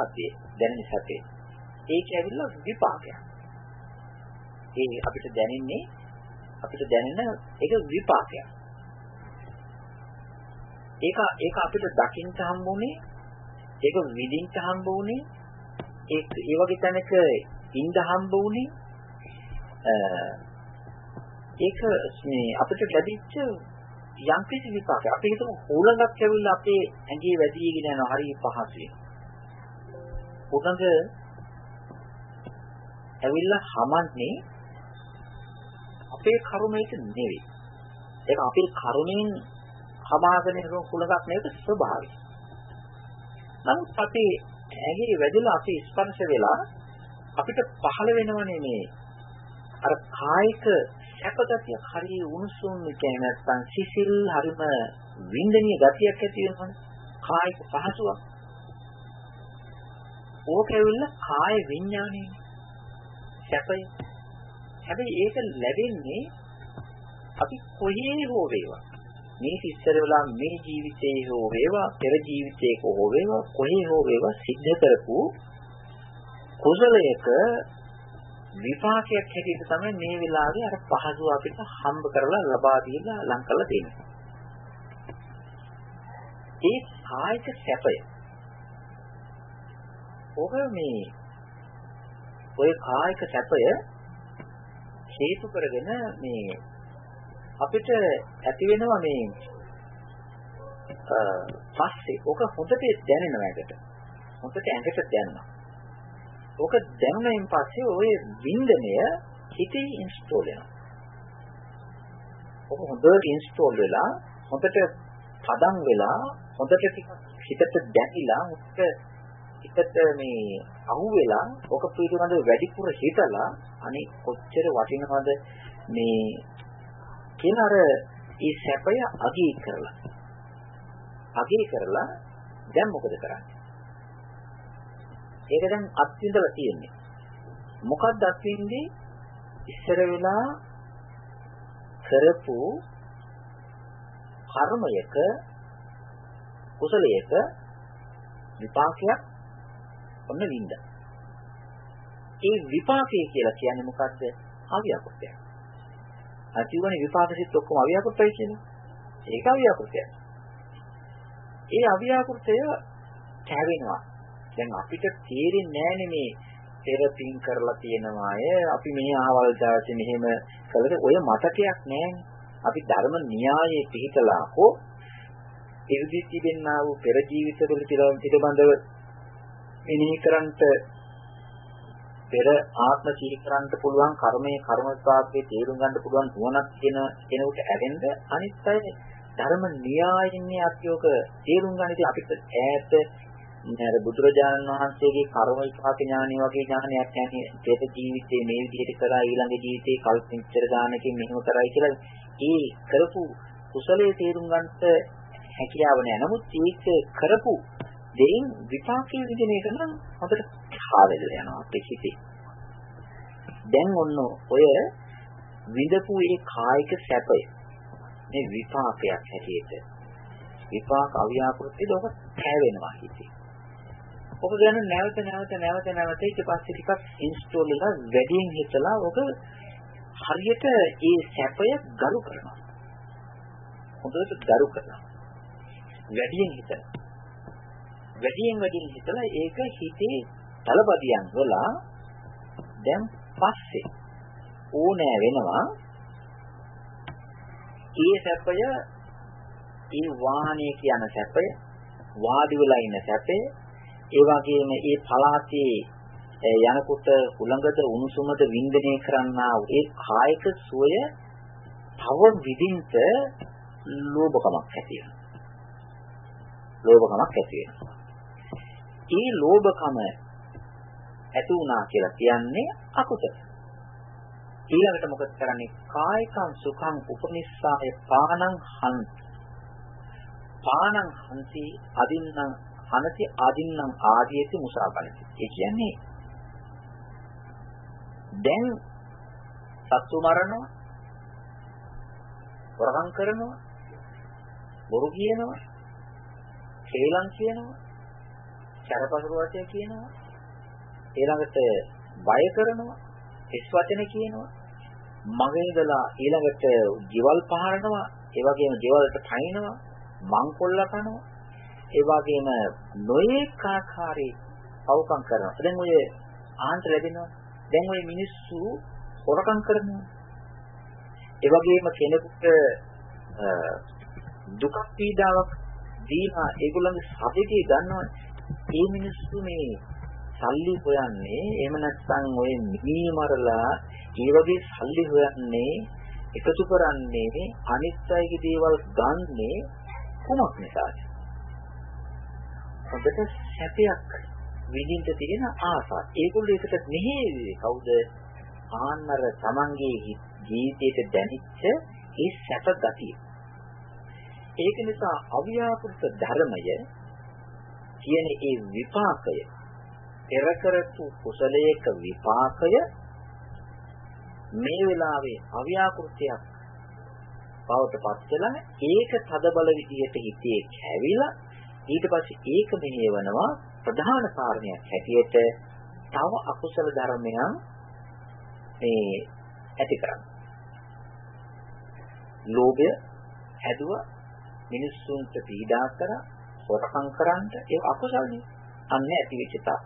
දැනෙන සැපේ? ඒක ඇවිල්ලා විපාකයක්. ඒ අපිට දැනෙන්නේ අපිට දැනෙන ඒක විපාකයක්. ඒක ඒක අපිට දකින්න හම්බුනේ ඒක විඳින්න හම්බුනේ ඒ ඒ වගේ තැනක ඉඳ හම්බුනේ ඒක මේ අපිට ලැබිච්ච යම් කිසි විපාකයක්. අපි හිතමු හුලඟක් ඇවිල්ලා අපේ ඇඟේ වැදීගෙන යනවා හරි පහසුයි. හුලඟ ඇවිල්ලා හමන්නේ අපේ කර්මයට නෙවෙයි. ඒක අපේ කර්මයෙන් සමාගෙන යන කුලකක් නෙවෙයි ස්වභාවය. නමුත් අපි ඇඟේ වැදලා අපි ස්පර්ශ වෙලා අපිට පහළ වෙනවනේ මේ. අර කායික සැපගතිය හරිය උණුසුම් කියන නැත්නම් සිසිල් හරිම වින්දනීය ගතියක් ඇති වෙනවනේ. කායික පහසුවක්. ඕක ඇවිල්ලා කාය විඥානේ සැපය. හැබැයි ඒක ලැබෙන්නේ අපි කොහේ හෝ වේවා. මේ ඉස්සර වෙලා මේ ජීවිතේ හෝ වේවා පෙර ජීවිතයක හෝ වේවා කොහේ හෝ වේවා සිද්ධ කරපු කුසලයක විපාකයක් හැටියට තමයි මේ වෙලාවේ අර පහසු අපිට හම්බ කරලා ලබා දීලා ලං කරලා තියෙන්නේ. ඒ කායික සැපය. ඔබ මේ ඔය කායික සැපය හේතු කරගෙන මේ අපිට ඇති වෙනවා මේ පස්සේ ඔක හොඳට දැනෙනවා ඇඟට. හොඳට ඇඟට දැනෙනවා. ඔක දැනුණයින් පස්සේ ඔය වින්දනය හිතේ ඉන්ස්ටෝල් වෙනවා. ඔක හොඳට ඉන්ස්ටෝල් වෙලා හොඳට පදම් වෙලා හොඳට හිතට දැකිලා හොඳට හිතට මේ අහු වෙලා ඔක පිළිබඳව වැඩිපුර හිතලා අනේ කොච්චර වටිනවද මේ කියලා අර ඒ සැපය අගී කරලා අගී කරලා දැන් මොකද කරන්නේ ඒක දැන් අත්විඳලා තියෙන්නේ. මොකක්ද අත්විඳි? ඉස්සර වෙලා කරපු කර්මයක කුසලයක විපාකයක් ඔන්න විඳ. ඒ විපාකය කියලා කියන්නේ මොකද්ද? අවියකෘතය. අතිවනේ විපාක සිත් ඔක්කොම අවියකෘතයි කියන්නේ. ඒක අවියකෘතය. ඒ අවියකෘතය කැවෙනවා. දැන් අපිට තේරෙන්නේ නැහැනේ මේ තෙරපින් කරලා තියෙනවාය අපි මේ ආවල් දාසේ මෙහෙම කළද ඔය මතකයක් නැහැනේ අපි ධර්ම න්‍යායයේ පිළිතලා හෝ ඉර්ධි තිබෙන්නා වූ පෙර ජීවිතවල පිළිබඳව මෙනෙහි කරන්ට පෙර ආත්ම සිහි කරන්ට පුළුවන් කර්මයේ කර්ම විපාකයේ තේරුම් ගන්න පුළුවන් නුවණක් කියන කෙනෙකුට ඇරෙන්න අනිත් අය ධර්ම න්‍යායින්නේ අපියෝක තේරුම් ගන්න ඉතින් අපිට ඈත නේද බුදුරජාණන් වහන්සේගේ කර්ම විපාක ඥානය වගේ ඥානයක් නැහැ පෙර ජීවිතේ මේ විදිහට කරා ඊළඟ ජීවිතේ කල්පින්චර ගානකින් මෙහෙම කරයි කියලා ඒ කරපු කුසලයේ තේරුම් ගන්නට හැකියාව නැහැ. නමුත් ඒක කරපු දෙයින් විපාකයේ විදින එක නම් හොඳට කාලෙදලා යනවා අපේ හිතේ. දැන් ඔන්න ඔය විඳපු ඒ කායික සැපය මේ විපාකයක් හැටියට විපාක අවියාකෘතියද ඔබ කැවෙනවා හිතේ. ඔක ගැන නැවත නැවත නැවත නැවත ඊට පස්සේ ටිකක් ඉන්ස්ටෝල් වෙලා වැඩියෙන් හිතලා ඔක හරියට ඒ සැපය ගරු කරනවා. හොඳට ගරු කරනවා. වැඩියෙන් හිතනවා. වැඩියෙන් වැඩියෙන් හිතලා ඒක හිතේ තලපදියම් වෙලා දැන් පස්සේ ඕනෑ වෙනවා ඒ සැපය ඒ වාහනේ කියන සැපය වාඩි වෙලා ඉන්න සැපේ ඒ වගේම මේ පලාතේ යනකොට හුළඟද උණුසුමද වින්දනය කරන්නා වූ ඒ කායික සුවය තව විදිහට ලෝභකමක් ඇති වෙනවා. ලෝභකමක් ඇති වෙනවා. ඒ ලෝභකම ඇති වුණා කියලා කියන්නේ අකුසල. ඊළඟට මොකද කරන්නේ? කායිකං සුඛං උපනිස්සාය පානං හන්ති. පානං හන්ති අදින්නම් අනති ආදින්නම් ආදීති මුසාපණති. ඒ කියන්නේ දැන් සත්තු මරනවා වරහන් කරනවා බොරු කියනවා ශ්‍රේලං කියනවා චරපසුර වචය කියනවා ඊළඟට බය කරනවා හිස් වචන කියනවා මගේදලා ඊළඟට ජීවල් පහරනවා ඒ වගේම ජීවල්ට පයින්නවා මංකොල්ල කනවා ඒ වගේම නොයේක ආකාරයේ පවකම් කරනවා. දැන් ඔය ආන්ත ලැබෙනවා. දැන් ඔය මිනිස්සු හොරකම් කරනවා. ඒ වගේම කෙනෙකුට දුක් පීඩාවක් දීලා ඒගොල්ලන්ගේ සබිතේ ගන්නවා. මේ මිනිස්සු මේ සල්ලි හොයන්නේ එහෙම නැත්නම් ඔය මිනී මරලා ඒ වගේ සල්ලි හොයන්නේ එකතු කරන්නේ අනිත් අයගේ දේවල් ගන්නේ කුමක් නිසාද? හොඳට සැපයක් විඳින්න තියෙන ආසාව. ඒගොල්ලෝ ඒකට මෙහෙවි කවුද? ආන්නර තමන්ගේ ජීවිතයට දැනෙච්ච ඒ සැප ගතිය. ඒක නිසා අව්‍යාකෘත ධර්මය කියන ඒ විපාකය පෙර කරපු කුසලයක විපාකය මේ වෙලාවේ අව්‍යාකෘතියක් බවට පත් වෙලා ඒක තදබල විදියට හිතේ කැවිලා ඊට පස්සේ ඒක මෙහෙවනවා ප්‍රධාන කාරණයක් හැටියට තව අකුසල ධර්මයන් මේ ඇති කරන්නේ. ලෝභය හැදුවා මිනිස්සුන්ට පීඩා කරා හොරකම් කරන්ට ඒ අකුසල්නේ. අන්න ඇති වෙච්ච තා.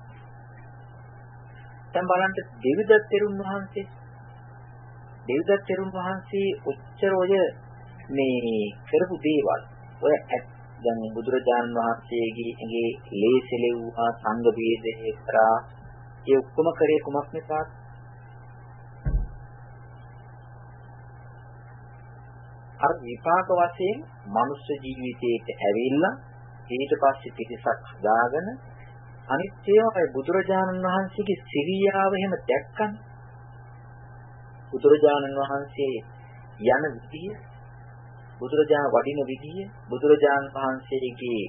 දැන් බලන්න දෙවිදත් තෙරුන් වහන්සේ දෙවිදත් තෙරුන් වහන්සේ ඔච්චර ඔය මේ කරපු දේවල් ඔය දැන් බුදුරජාණන් වහන්සේගේ ඇගේ ලේසෙලෙව්වා සංඝ බේදේ කරා ඒ ඔක්කොම කරේ කුමක් නිසාද? අර විපාක වශයෙන් මනුෂ්‍ය ජීවිතයට ඇවිල්ලා ඊට පස්සේ පිටසක් හදාගෙන අනිත් ඒවායි බුදුරජාණන් වහන්සේගේ සිරියාව එහෙම දැක්කනේ. බුදුරජාණන් වහන්සේ යන විදිය බුදුරජාණන් වඩින විදිය බුදුරජාණන් වහන්සේගේ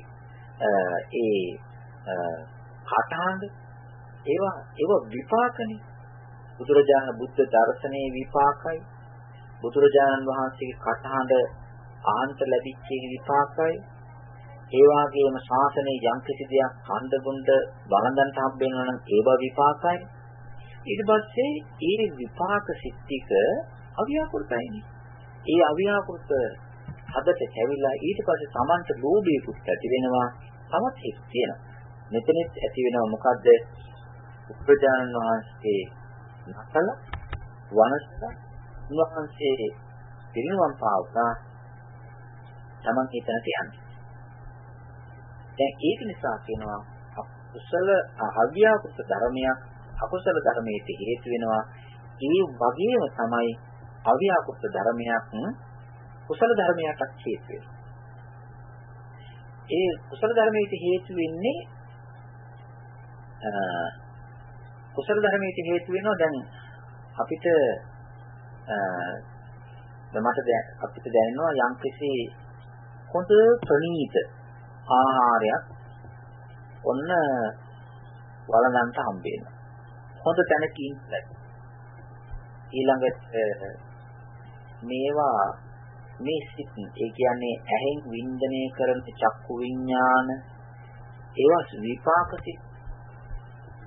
ඒ කටහඬ ඒවා ඒවා විපාකනේ. බුදුරජාණන් බුද්ධ දර්ශනයේ විපාකයි. බුදුරජාණන් වහන්සේගේ කටහඬ ආන්ත ලැබිච්ච විපාකයි. ඒ වගේම ශාසනයේ යම් කිසි දෙයක් කන්ද බොණ්ඩ වළඳන්ට හම්බ වෙනවා නම් ඒවා විපාකයි. ඊට පස්සේ ඒ විපාක සිත්තික අවියාකෘතයිනේ ඒ අවියාකෘත හදට කැවිලා ඊට පස්සේ Tamanට ලෝභයකුත් ඇති වෙනවා තවත් හිස් තියෙනවා. මෙතනෙත් ඇති වෙනවා මොකද්ද? උප්‍රජානන් වහන්සේ නකල වනසල උන්වහන්සේ පිරිනුවම් පාවුනා Taman හිතන තියන්නේ. දැන් ඒක නිසා කියනවා අකුසල අහව්‍යාකෘත ධර්මයක් අකුසල ධර්මයට හේතු වෙනවා. ඒ වගේම තමයි අව්‍යාකෘත ධර්මයක් කුසල ධර්මයක් හේතු වෙනවා. ඒ කුසල ධර්මයට හේතු වෙන්නේ කුසල ධර්මයට හේතු වෙනවා දැන් අපිට මට අපිට දැනෙනවා යම් කිසි හොඳ ප්‍රණීත ආහාරයක් ඔන්න වළඳන්ට හම්බ වෙනවා. හොඳ තැනකින් ඊළඟට මේවා මේ සිත් ඒ කියන්නේ ඇහෙන් වින්දනය කරන චක්කු විඥාන. ඒවා විපාක සිත්.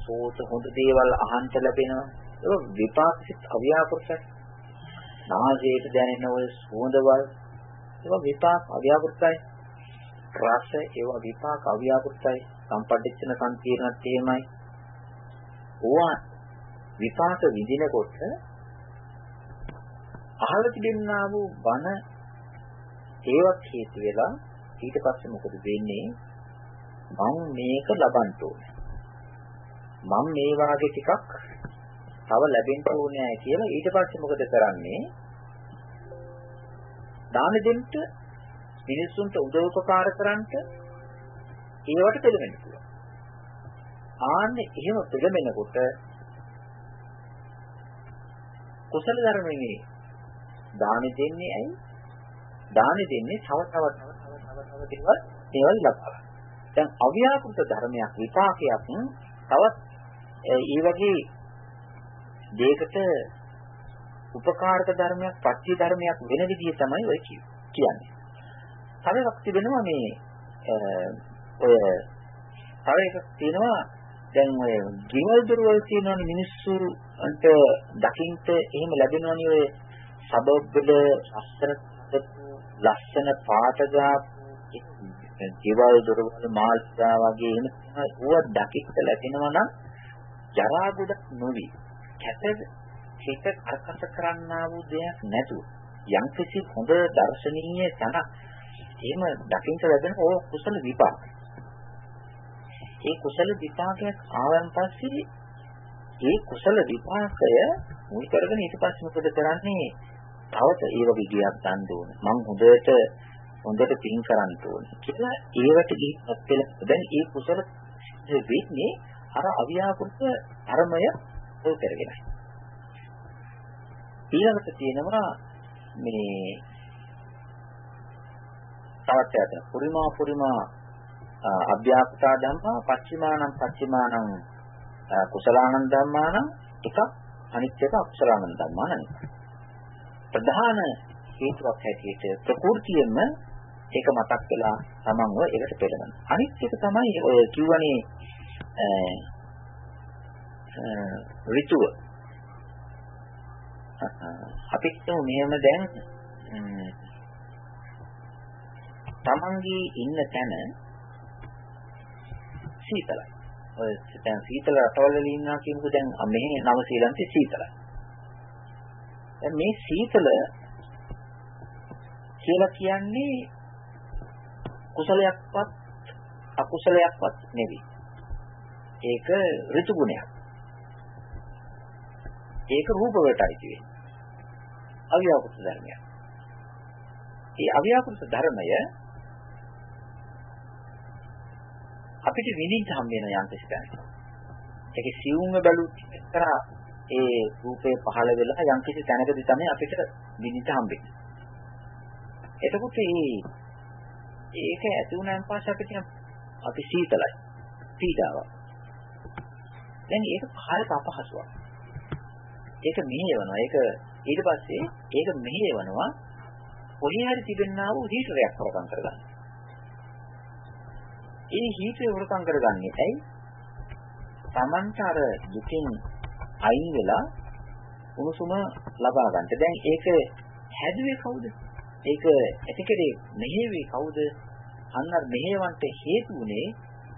සෝත හොඳ දේවල් අහන්ත ලැබෙනවා. ඒක විපාක සිත් අව්‍යාකෘතයි. නාසයට දැනෙන ඔය සුවඳවල් ඒවා විපාක අව්‍යාකෘතයි. රස ඒවා විපාක අව්‍යාකෘතයි. සම්පටිච්ඡන සංකීර්ණත් එහෙමයි. ඕවා විපාක විඳිනකොට අහල තිබෙනා වූ බණ ඒවත් හේතු වෙලා ඊට පස්සේ මොකද වෙන්නේ? මම මේක ලබන්න ඕනේ. මම මේ වාගේ ටිකක් තව ලැබෙන්න ඕනේ කියලා ඊට පස්සේ මොකද කරන්නේ? දාන දෙන්න මිනිස්සුන්ට උදව් උපකාර කරන්නට ඒවට පෙළඹෙන්න පුළුවන්. ආන්නේ එහෙම පෙළඹෙනකොට කුසල ධර්මයේ දාන දෙන්නේ ඇයි? දානෙ දෙන්නේ තව තව තව තව තව තව දේවල් දේවල් ලබා. දැන් අව්‍යාකෘත ධර්මයක් විපාකයක් තවත් ඒ වගේ දෙයකට උපකාරක ධර්මයක් පත්‍ය ධර්මයක් වෙන විදිහ තමයි ඔය කියන්නේ. තව එකක් තිබෙනවා මේ ඔය තව එකක් තියෙනවා දැන් ඔය ගිවල් දොරවල් තියෙනවනේ මිනිස්සුන්ට දකින්ට එහෙම ලැබෙනවනේ ඔය සබබ්බල අස්තර ලස්සන පාට ගාපු දේවල් දොරවල් මාල්සා වගේ එහෙම ඌව දකිට ලැබෙනවා නම් ජරා ගොඩක් නොවි කැට හිත කරකස කරන්නා වූ දෙයක් නැතුව යම්කිසි හොඳ දර්ශනීය තනක් එහෙම දකින්න ලැබෙන ඕ කුසල විපාක. ඒ කුසල විපාකයක් ආවන් පස්සේ ඒ කුසල විපාකය මුල් කරගෙන ඊට පස්සේ මොකද කරන්නේ? තවත ඒ වගේ ගියක් ගන්න ඕනේ. මම හොඳට හොඳට පින් කරන්න ඕනේ. කියලා ඒවට ගිහිපත් වෙලා දැන් ඒ කුසල වෙන්නේ අර අව්‍යාකෘත ධර්මය උල් කරගෙනයි. ඊළඟට තියෙනවා මේ තවත් යන පුරිමා පුරිමා අභ්‍යාපතා ධම්මා පච්චිමානං පච්චිමානං කුසලානං ධම්මානං එකක් අනිත් එක අකුසලාන ධර්මා නෙවෙයි. ප්‍රධාන හේතුවක් හැටියට ප්‍රകൃතියෙම ඒක මතක් වෙලා තමන්ව ඒකට පෙළගන්න. අනිත් එක තමයි ඔය කිව්වනේ ඍතුව. අපිට මෙහෙම දැන් තමන්ගේ ඉන්න තැන සීතලයි. ඔය දැන් සීතල රටවල ඉන්නවා කියමුකෝ දැන් මෙහි නව ශ්‍රී සීතලයි. දැන් මේ සීතල කියලා කියන්නේ කුසලයක්වත් අකුසලයක්වත් නෙවෙයි. ඒක ඍතු ගුණයක්. ඒක රූප වලටයි තියෙන්නේ. අවියාකුත් ධර්මයක්. මේ අවියාකුත් ධර්මය අපිට විඳින්න හම් වෙන යම් කිසි තැනක. ඒකේ සියුම්ව බැලුත් එක්තරා ඒ රූපේ පහළ වෙලා යම් කිසි තැනකදී තමයි අපිට විඳින්න හම්බෙන්නේ. එතකොට මේ ඒක ඇති වුණාන් පස්සේ අපිට අපි සීතලයි. පීඩාවක්. දැන් ඒක කායක අපහසුවක්. ඒක මෙහෙයවනවා. ඒක ඊට පස්සේ ඒක මෙහෙයවනවා කොහේ හරි තිබෙනා වූ හීටරයක් වරකම් කරගන්න. ඒ හීටරය වරකම් කරගන්නේ ඇයි? Tamanta අර දුකින් අයින් වෙලා උණුසුම ලබා ගන්නට. දැන් ඒක හැදුවේ කවුද? ඒක ඇතිකරේ මෙහෙවි කවුද? අන්න මෙහෙවන්ට හේතු උනේ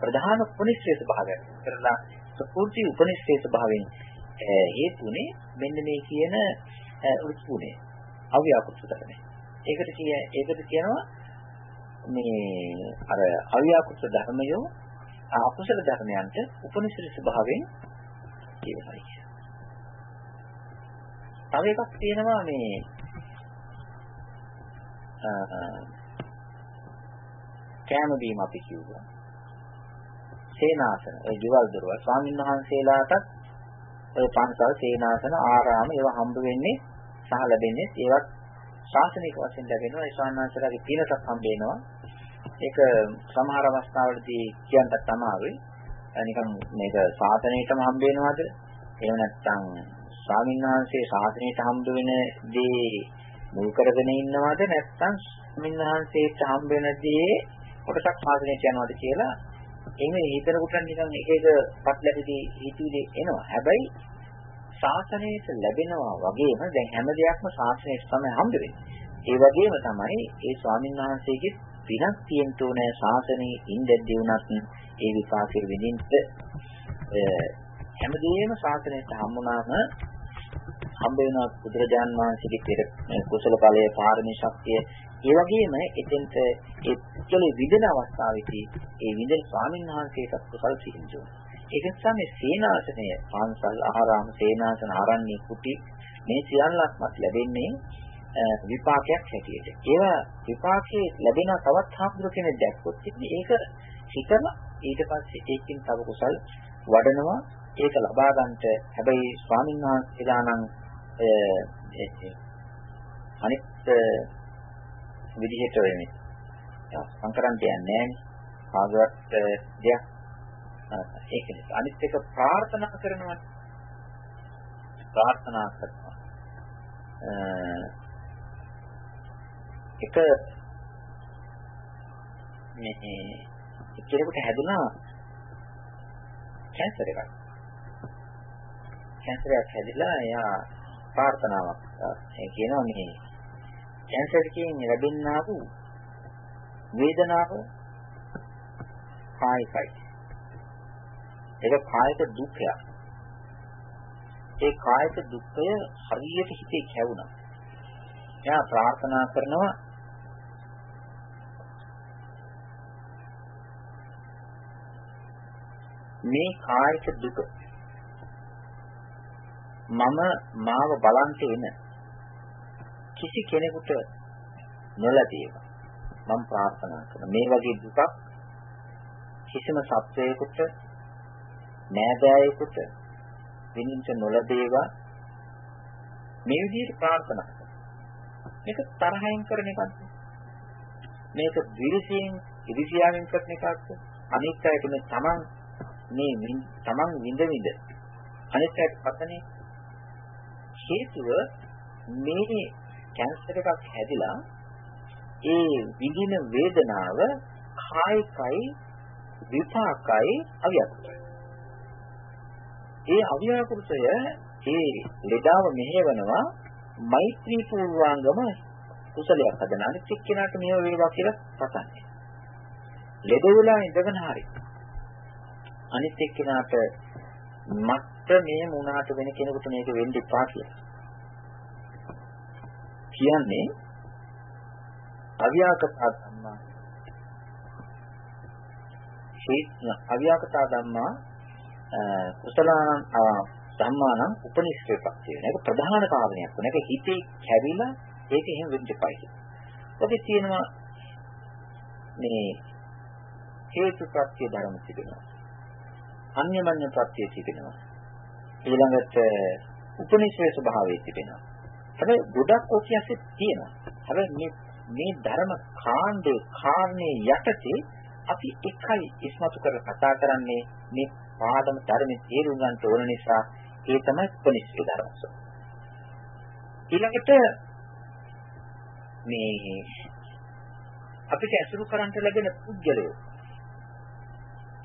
ප්‍රධාන උපනිශ්‍රේ ස්වභාවය. කරලා ප්‍රකෘති උපනිශ්‍රේ ස්වභාවයෙන් හේතුනේ මෙන්න මේ කියන උත්පුනේ අව්‍යාකෘත ධර්මයි. ඒකට කිය ඒකට කියනවා මේ අර අව්‍යාකෘත ධර්මයෝ අකුසල ධර්මයන්ට උපනිශ්‍රේ ස්වභාවයෙන් කියනයි. තව එකක් තියෙනවා මේ කෑම බීම අපි කිව්වා. සේනාසන. ඒ ජීවල් දරුවා ස්වාමීන් වහන්සේලාටත් ඔය පන්සල් සේනාසන ආරාම ඒවා හම්බ වෙන්නේ සහ ලැබෙන්නේ ඒවත් ශාසනික වශයෙන් ලැබෙනවා. ඒ ස්වාමීන් පිනටත් හම්බ වෙනවා. ඒක සමහර අවස්ථාවලදී කියන්නත් අමාරුයි. නිකන් මේක ශාසනයටම හම්බ වෙනවද? එහෙම නැත්නම් ස්වාමීන් වහන්සේ ශාසනයට හම්බ වෙන දේ මුල් කරගෙන ඉන්නවද නැත්නම් ස්වාමීන් වහන්සේට හම්බ වෙන දේ කොටසක් ශාසනයට යනවද කියලා එහෙම හිතනකොට නිකන් එක එක පටලැවිලි හිතුවේ එනවා. හැබැයි ශාසනයට ලැබෙනවා වගේම දැන් හැම දෙයක්ම ශාසනයට තමයි හම්බ වෙන්නේ. ඒ වගේම තමයි ඒ ස්වාමීන් වහන්සේගේ පිනක් තියෙන්න ඕනේ ශාසනයේ ඉඳද්දී වුණත් ඒ විපාකෙ විඳින්න හැමදේම ශාසනයට හම්බුනාම හම්බ වෙන බුදුරජාන් වහන්සේගේ පෙර කුසල ඵලයේ පාරමී ශක්තිය. ඒ වගේම එතෙන්ට ඒ කුසල විඳින අවස්ථාවේදී ඒ විඳින ස්වාමීන් වහන්සේට කුසල සිහින්ජෝ ඒක නිසා මේ සේනාසනය පාන්සල් ආරාම සේනාසන ආරණ්‍ය කුටි මේ සියල්ලක්මත් ලැබෙන්නේ විපාකයක් හැටියට. ඒවා විපාකේ ලැබෙන තවත් හාමුදුර කෙනෙක් දැක්කොත් ඒක හිතලා ඊට පස්සේ ඒකෙන් තව කුසල් වඩනවා. ඒක ලබා ගන්නට හැබැයි ස්වාමීන් වහන්සේලා නම් අනිත් විදිහට වෙන්නේ. සංකරන්ට යන්නේ නැහැ දෙයක්. ඒක නිසා අනිත් එක ප්‍රාර්ථනා කරනවා. ප්‍රාර්ථනා කරනවා. එක මේ කෙනෙකුට හැදුනා කැන්සර් එකක්. කැන්සර් එකක් හැදිලා එයා ප්‍රාර්ථනාවක් ඒ කියනවා මේ කැන්සර් එකකින් ලැබෙනා වූ වේදනාව කායිකයි. ඒක කායික දුක්ඛයක්. ඒ කායික දුක්ඛය හරියට හිතේ කැවුණා. එයා ප්‍රාර්ථනා කරනවා මේ කායික දුක මම මාව බලන්ට එන කිසි කෙනෙකුට නොලැබේවා මම ප්‍රාර්ථනා කරන මේ වගේ දුකක් කිසිම සත්වයකට නෑදෑයෙකුට විඳින්න නොලැබේවා මේ විදිහට ප්‍රාර්ථනා මේක තරහින් කරන එකක්ද? මේක විරිසියෙන් ඉරිසියාවෙන් කරන එකක්ද? අනිත් අයට මේ තමන් මේ තමන් විඳ විඳ අනිත් අයට පතනේ හේතුව මේ කැන්සර් එකක් හැදිලා ඒ විඳින වේදනාව කායිකයි විපාකයි අවියක්තයි. ඒ අවියාකෘතය ඒ ලෙඩාව මෙහෙවනවා මෛත්‍රී පූර්වාංගම කුසලයක් හදන අනිත් එක්කෙනාට මේව වේවා කියලා පතන්නේ. ලෙඩ වෙලා ඉඳගෙන හරි. අනිත් එක්කෙනාට මට මේ මුණාට වෙන කෙනෙකුට මේක වෙන්න එපා කියලා. කියන්නේ අවියාකතා ධම්මා ශීත්න අවියාකතා ධම්මා කුසලාන ධම්මාන උපනිෂ්ඨේපක්තිය. මේක ප්‍රධාන කාරණයක්. මේක හිතේ කැවිලා ඒක එහෙම වෙන්න එපායි. ඔකේ තියෙනවා මේ හේතු ප්‍රත්‍ය ධර්ම තිබෙනවා. අන්‍යමඤ්ඤ ප්‍රත්‍ය තිබෙනවා. ඊළඟට උපනිෂේ ස්වභාවය තිබෙනවා. හැබැයි ගොඩක් ඔකියසේ තියෙනවා. හැබැයි මේ මේ ධර්ම කාණ්ඩේ කාරණේ යටතේ අපි එකයි ඉස්මතු කරලා කතා කරන්නේ මේ පාඩම ධර්මයේ තේරුම් ගන්න ඕන නිසා ඒ තමයි උපනිෂේ ධර්මස. ඊළඟට මේ අපිට ඇසුරු කරන්ට ලැබෙන පුද්ගලයෝ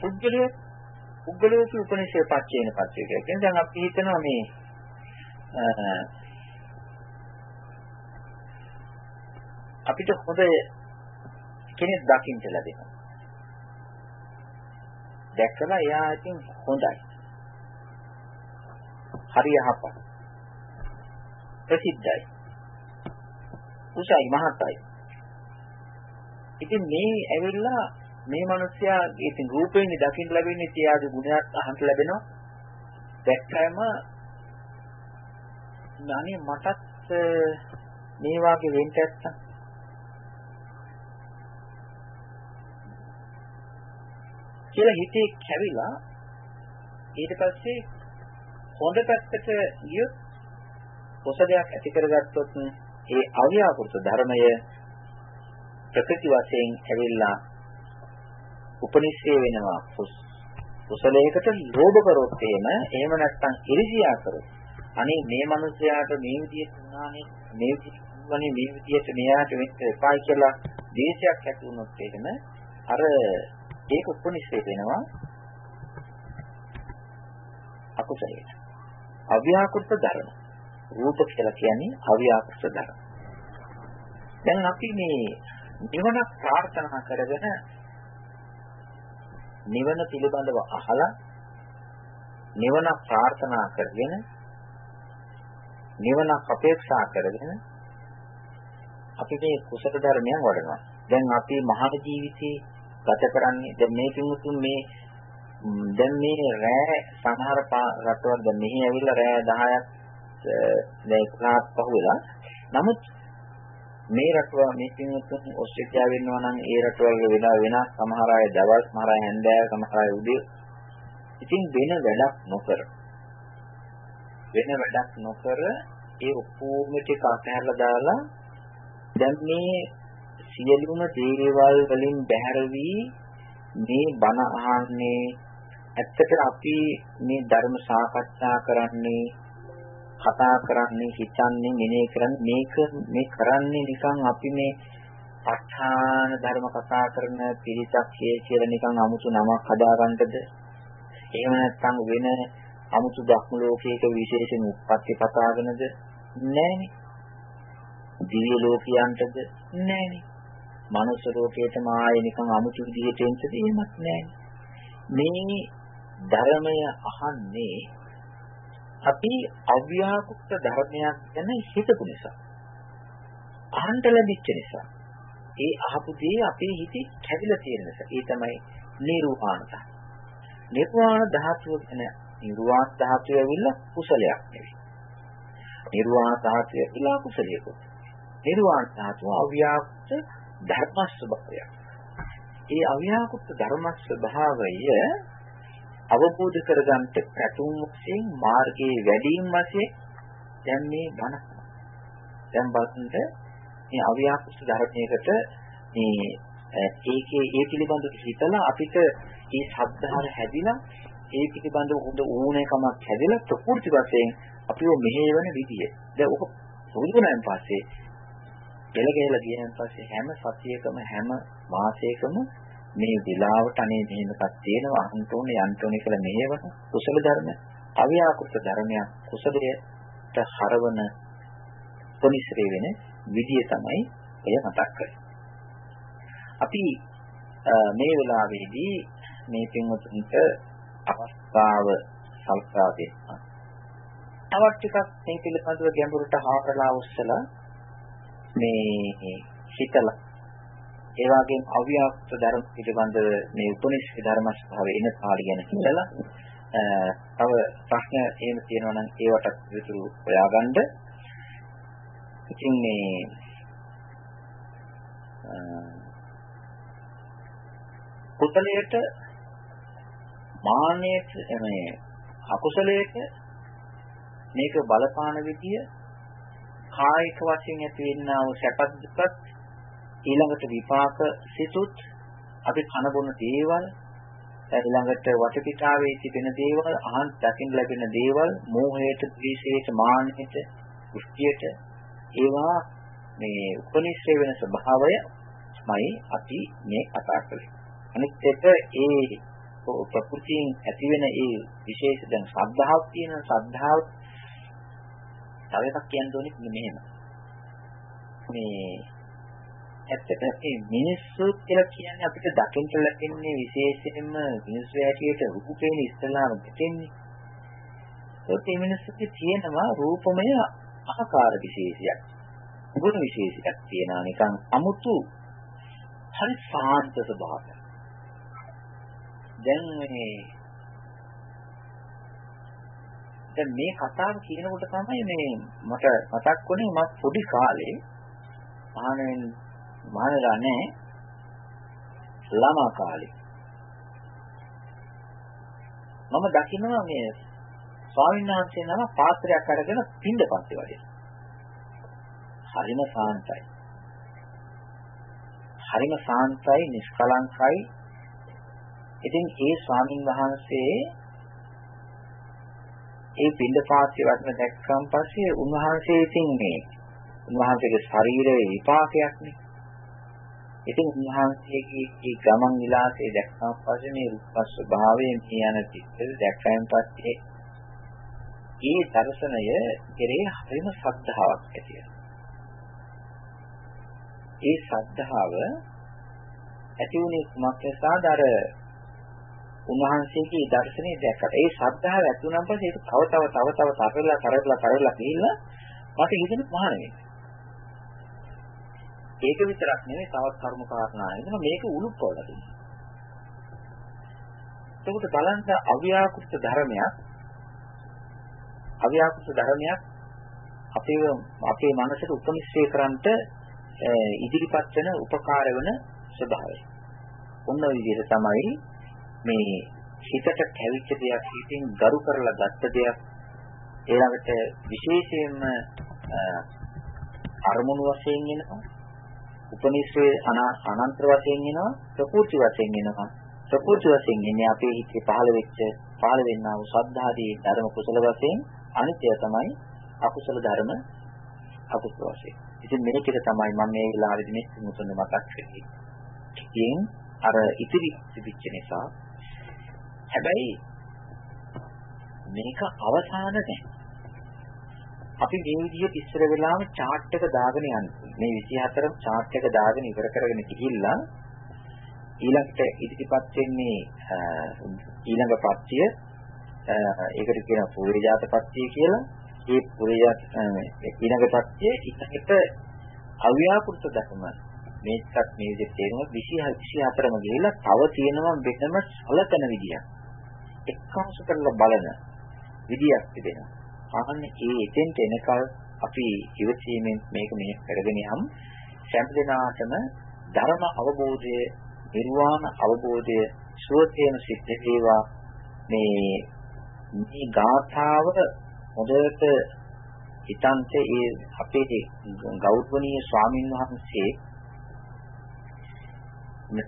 පුද්ගලයෝ පුද්ගලයෝ උපනිෂේ පච්චේන පච්චේ කියන්නේ දැන් අපි හිතනවා මේ අපිට හොඳ කෙනෙක් දකින්න ලැබෙනවා. දැක්කම එයා ඉතින් හොඳයි. හරි යහපත්. ප්‍රසිද්ධයි. උසයි මහත්යි. ඉතින් මේ ඇවිල්ලා මේ මිනිස්සයා ඉතින් රූපයෙන් දකින්න ලැබෙන්නේ තියාගේ ගුණයක් අහන්න ලැබෙනවා. දැක්කම අනේ මටත් මේ වාගේ වෙන්න ඇත්තා. කියලා හිතේ කැවිලා ඊට පස්සේ හොඳ පැත්තට ගියොත් කොසදයක් ඇති කරගත්තොත් ඒ අව්‍යාකෘත ධර්මය ප්‍රකෘති වශයෙන් ඇවිල්ලා උපනිශ්‍රේ වෙනවා කුසලයකට ලෝභ කරොත් එහෙම එහෙම නැත්නම් ඉරිසියා කරොත්. අනේ මේ මිනිස්යාට මේ විදිහට වුණානේ මේ විදිහට මේ විදිහට මෙයාට වෙන්න එපායි කියලා දේශයක් ඇති වුණොත් එහෙම අර ඒක උපනිශ්‍රේ වෙනවා අකුසලයට. අව්‍යාකෘත ධර්ම. රූප කියලා කියන්නේ අව්‍යාකෘත ධර්ම. දැන් අපි මේ නිවන ප්‍රාර්ථනා කරගෙන නිවන පිළිබඳව අහලා නිවන ප්‍රාර්ථනා කරගෙන නිවන අපේක්ෂා කරගෙන අපි මේ කුසල ධර්මයන් වඩනවා. දැන් අපි මහා ජීවිතේ ගත කරන්නේ. දැන් මේ පිටුතුන් මේ දැන් මේ රෑ සමහර රටවල් දැන් මෙහි ඇවිල්ලා රෑ 10ක් දැන් 11ක් පහුවෙලා. නමුත් මේ රටවල් මේ පින්වත්තුන් ඕස්ට්‍රේලියාවේ ඉන්නවා නම් ඒ රටවල් වෙන වෙන සමහර අය දවල් සමහර අය හැන්දෑව සමහර අය උදේ. ඉතින් වෙන වැඩක් නොකර වෙන වැඩක් නොකර ඒ ඔක්කොම ටික අතහැරලා දාලා දැන් මේ සියලුම දේවල් වලින් බැහැර වී මේ බණ අහන්නේ. ඇත්තට අපි මේ ධර්ම සාකච්ඡා කරන්නේ කතා කරන්නේ හිතන්නේ මෙනෙහි කරන්නේ මේක මේ කරන්නේ නිකන් අපි මේ ප ဋ ාණ ධර්ම කතා කරන පිරිසක් කියලා නිකන් 아무තු නමක් හදාගන්නද? එහෙම නැත්නම් වෙන 아무තු ධර්ම ලෝකයක විශේෂණ උත්පත්ති කතාගෙනද නැහැනේ. දිව්‍ය ලෝකයන්ටද? නැහැනේ. මනුෂ්‍ය ලෝකයටම ආයේ නිකන් 아무තු විදිහට එන්නද එහෙමත් නැහැනේ මේ ධර්මය අහන්නේ අපි අව්‍යාකෘත ධර්මයක් ගැන හිතපු නිසා. අහන්න ලැබිච්ච නිසා. ඒ අහපු දේ අපේ හිතේ කැවිලා තියෙන නිසා. ඒ තමයි නිර්වාණත නිර්වාණ ධාතුව ගැන නිර්වාණ ධාතුව ඇවිල්ලා කුසලයක් නෙවෙයි. නිර්වාණ ධාතුව ඇවිල්ලා කුසලයක්. නිර්වාණ ධාතුව අව්‍යාකෘත ධර්ම ස්වභාවයක් ඒ අව්‍යාකෘත ධර්ම ස්වභාවය අවබෝධ කරගන්නට පැතුම් වශයෙන් මාර්ගයේ වැඩිම වශයෙන් දැන් මේ බණ දැන් බලන්න මේ අව්‍යාකෘත ධර්මයකට මේ ඒකේ ඒ පිළිබඳව හිතලා අපිට මේ ශබ්දාර හැදිලා ඒ පිළිබඳව හොඳ ඕනෑකමක් හැදෙලා ප්‍රකෘති වශයෙන් අපිව මෙහෙවන විදිය. දැන් ඔක පුරුදුනාන් පස්සේ පෙළ ගහලා ගියන් පස්සේ හැම සතියකම හැම මාසයකම මේ විලාවට අනේ මෙහෙම එකක් තියෙනවා අහන්න ඕනේ යන්න ඕනේ කියලා මෙහෙවන කුසල ධර්ම අව්‍යාකෘත ධර්මයක් කුසලයට හරවන පොනිශ්‍රේ වෙන විදිය තමයි එය මතක් කරන්නේ. අපි මේ වෙලාවේදී මේ පින්වතුන්ට අවස්ථාව සල්පා දෙන්න. තවත් ටිකක් මේ පිළිබඳව ගැඹුරට හාරලා උස්සලා මේ හිතලා ඒ වගේම අව්‍යාකෘත ධර්ම පිළිබඳව මේ උපනිෂද් ධර්ම ස්වභාවය එන කාලය ගැන හිතලා තව ප්‍රශ්න එහෙම තියෙනවා නම් ඒවට විතුරු හොයාගන්න. ඉතින් මේ කුසලයට මාන්නයට මේ අකුසලයට මේක බලපාන විදිය කායික වශයෙන් ඇති වෙන්නා වූ සැපත් දුකත් ඊළඟට විපාක සිතුත් අපි කන බොන දේවල් ඊළඟට වටපිටාවේ තිබෙන දේවල් අහන් දකින්න ලැබෙන දේවල් මෝහයට ද්වේෂයට මාන්නයට දෘෂ්ටියට ඒවා මේ උපනිශ්‍රේ වෙන ස්වභාවයමයි අපි මේ කතා කරන්නේ අනිත් එක ඒ ප්‍රകൃතියෙන් ඇති වෙන ඒ විශේෂ දැන් ශ්‍රද්ධාවක් තියෙන ශ්‍රද්ධාව තව එකක් කියන්න ඕනේ මෙහෙම මේ ඇත්තට මේ මිනිස්සු කියලා කියන්නේ අපිට දකින්න ලැබෙන්නේ විශේෂයෙන්ම මිනිස්සු හැටියට රූපේන ඉස්සලාම දෙන්නේ. ඒත් මේ මිනිස්සුගේ තියෙනවා රූපමය ආකාර විශේෂයක්. ගුණ විශේෂයක් තියෙනවා නිකන් අමුතු හරි සාන්ත ස්වභාවයක්. දැන් මේ දැන් මේ කතාව කියනකොට තමයි මේ මට මතක් වුණේ මම පොඩි කාලේ මහානෙන් මහානලා නැහැ. ළමා කාලේ. මම දකිනවා මේ ස්වාමීන් වහන්සේ නම පාත්‍රයක් අරගෙන පින්දපත්ති වගේ හරිම සාන්තයි. හරිම සාන්තයි නිෂ්කලංකයි. ඉතින් ඒ ස්වාමින් වහන්සේ ඒ පින්ඩ පාත්‍ය වටන දැක්කන් පස්සේ උන්වහන්සේ ඉතින් මේ උන්වහන්සේගේ ශරීරයේ විපාකයක් නේ. ඉතින් උන්වහන්සේගේ මේ ගමන් විලාසය දැක්කන් පස්සේ මේ රූප ස්වභාවයෙන් කියන චිත්තය දැක්කයන් පස්සේ ඒ දර්ශනය කෙරේ හරිම ශ්‍රද්ධාවක් ඇති ඒ ශ්‍රද්ධාව ඇති වුණේ කුමක් නිසාද අර උන්වහන්සේගේ දර්ශනය දැක්කට ඒ ශ්‍රද්ධාව ඇති වුණාන් පස්සේ ඒක තව තව තව තව තරලා තරලා තරලා ගිහිල්ලා මට හිතෙන මහාන වෙනවා. ඒක විතරක් නෙවෙයි තවත් කර්ම කාරණා නේද මේක උලුප්පවලා තියෙනවා. එතකොට බලන්න අව්‍යාකෘත ධර්මයක් අව්‍යාකෘත ධර්මයක් අපේ අපේ මනසට උපනිශ්‍රේ කරන්නට ඉදිරිපත් වෙන උපකාර වෙන ස්වභාවය. ඔන්න ඔය විදිහට තමයි මේ හිතට කැවිච්ච දෙයක් හිතින් ගරු කරලා ගත්ත දෙයක්. ඊළඟට විශේෂයෙන්ම අරමුණු වශයෙන් එනවා. උපනිශ්‍රේ අනන්ත වශයෙන් එනවා. ප්‍රකෘති වශයෙන් එනවා. ප්‍රකෘති වශයෙන් එන්නේ අපේ හිතේ පහළ වෙච්ච පහළ වෙන්නා වූ සද්ධාදී ධර්ම කුසල වශයෙන් අනිත්‍ය තමයි අකුසල ධර්ම අකුසල වශයෙන්. ඉතින් මේක තමයි මම මේ වෙලාවේදී මේ මුතුන් මතක් කරන්නේ ඉතින් අර ඉතිරි තිබිච්ච නිසා හැබැයි මේක අවසාන නැහැ. අපි මේ විදිහට ඉස්සර වෙලාම chart එක දාගෙන යන්නේ. මේ 24ම chart එක දාගෙන ඉවර කරගෙන ගිහිල්ලා ඊළඟට ඉදිරිපත් වෙන්නේ ඊළඟ පත්‍ය ඒකට කියන පූර්වජාත පත්‍ය කියලා. ඒ පූර්වජාත ඊළඟ පත්‍ය ඊළඟට අව්‍යාකෘත ධර්ම මේකත් මේ විදිහට තේරුම 24ම ගිහිල්ලා තව තියෙනවා වෙනම සලකන විදියක්. එක්කාසු කරලා බලන විදියක් තිබෙනවා. අහන්නේ ඒ එතෙන්ට එනකල් අපි ඉවසීමෙන් මේක මෙහෙ කරගෙන යම් සෑම දිනාටම ධර්ම අවබෝධය, නිර්වාණ අවබෝධය සුවතේන සිද්ධ වේවා මේ මේ ගාථාව හොඳට හිතන්ට ඒ අපේ ගෞරවනීය ස්වාමින් වහන්සේ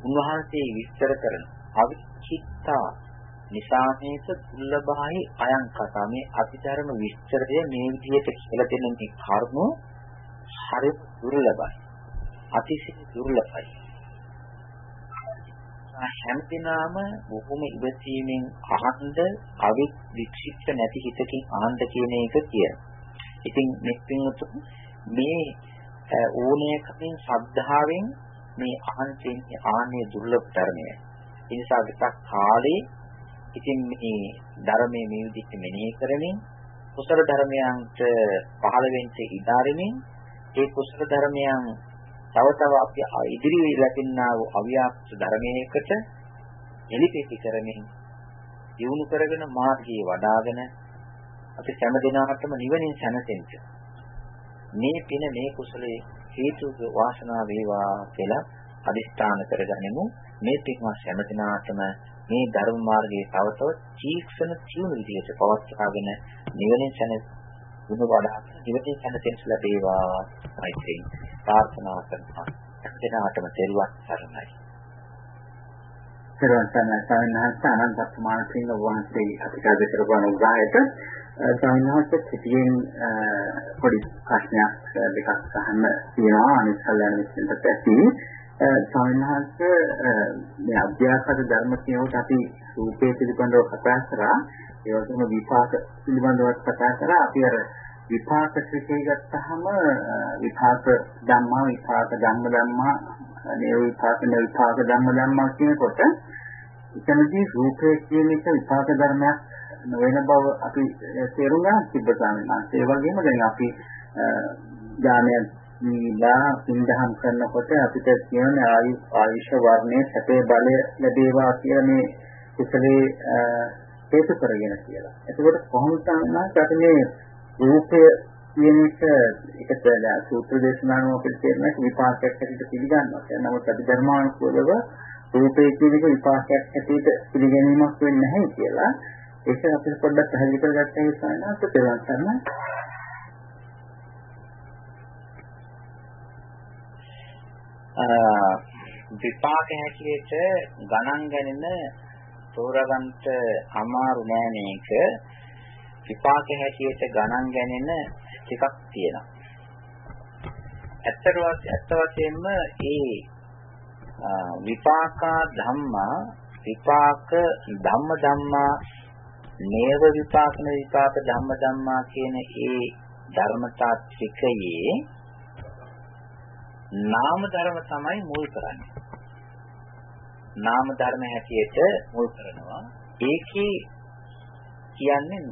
උන්වහන්සේ විස්තර කරන අවිචිත්තා නිසා මේක දුර්ලභයි අයං කතා මේ අතිධර්ම විස්තරය මේ විදිහට කියලා දෙන මේ කර්ම හරි දුර්ලභයි අතිශය දුර්ලභයි හැමතිනාම බොහොම ඉවසීමෙන් අහන්න අවිත් වික්ෂිප්ත නැති හිතකින් අහන්න කියන එක කියන. ඉතින් මෙත්පින්වතු මේ ඕනෑකමින් ශ්‍රද්ධාවෙන් මේ අහන්තෙන් ආන්නේ දුර්ලභ ධර්මය. ඒ නිසා විතක් කාලේ ඉතින් මේ ධර්මයේ මේ විදිහට මෙනෙහි කරමින් කුසල ධර්මයන්ට පහළ වෙන්න ඉදාරමින් ඒ කුසල ධර්මයන් තව තව අපි ඉදිරියේ ලැබෙනා වූ අව්‍යාප්ත ධර්මයකට එලිපෙති කරමින් දියුණු කරගෙන මාර්ගයේ වඩාගෙන අපි හැම දිනකටම නිවනින් සැනසෙන්න. මේ පින මේ කුසලයේ හේතු වාසනා වේවා කියලා අදිස්ථාන කරගනිමු. මේ පින්වත් හැම දිනකටම මේ ධර්ම මාර්ගයේ තව තව තීක්ෂණ තියුණු විදිහට පවත්වාගෙන නිවනින් සැනසෙන්න ගුණ වඩාගෙන නිවනින් සැනසෙන්න ලැබේවා මෛත්‍රී. ප්‍රාර්ථනා කරනවා. දෙනාටම තෙරුවන් සරණයි. තෙරුවන් සරණයි. සාමිනහත් අනන්ත ප්‍රමාණ සිංහ වහන්සේ අතිකාද කරපු අනුග්‍රහයට සාමිනහත් පිටියෙන් පොඩි ප්‍රශ්නයක් දෙකක් අහන්න තියෙනවා. අනිත් කල්යනා මිත්‍රන්ට ඇති. සාමිනහත් මේ අභ්‍යාසක ධර්ම කියනකොට අපි රූපේ පිළිබඳව කතා කරා. ඒ වගේම විපාක පිළිබඳව කතා කරා. අපි අර විපාක ත්‍රිකේ ගත්තාම විපාක ධම්මා විපාක ධම්ම ධම්මා නේ විපාක නේ විපාක ධම්ම ධම්මා කියනකොට එතනදී රූපේ කියන එක විපාක ධර්මයක් නොවන බව අපි තේරුම් ගන්න තිබ්බසාමනා ඒ වගේම දැන් අපි ඥානය දීලා පින්දහම් කරනකොට අපිට කියන ආයු ආයුෂ වර්ණයේ සැපේ බලය ලැබේවා කියලා මේ කුසලේ හේතු කරගෙන කියලා. එතකොට කොහොමද අපි මේ රූපය කියන එක එකට සූත්‍ර දේශනාවම අපිට තේරෙනවා විපාකයක් හැටියට පිළිගන්නවා. ඒ නමුත් අපි ධර්මානුකූලව රූපය කියන එක විපාකයක් හැටියට පිළිගැනීමක් වෙන්නේ නැහැ කියලා ඒක අපිට පොඩ්ඩක් පැහැදිලි කරගත්ත නිසා නේද තේරුම් විපාක හැටියට ගණන් ගණන තෝරගන්න අමාරු නෑ මේක විපාක හැටියට ගණන් ගැනෙන ටිකක් තියෙනවා. ඇත්තට ඇත්ත වශයෙන්ම ඒ විපාකා ධම්මා විපාක ධම්ම ධම්මා නේව විපාකන විපාක ධම්ම ධම්මා කියන ඒ ධර්මතා ත්‍රිකයේ නාම ධර්ම තමයි මුල් කරන්නේ. නාම ධර්ම හැටියට මුල් කරනවා. ඒකේ කියන්නේ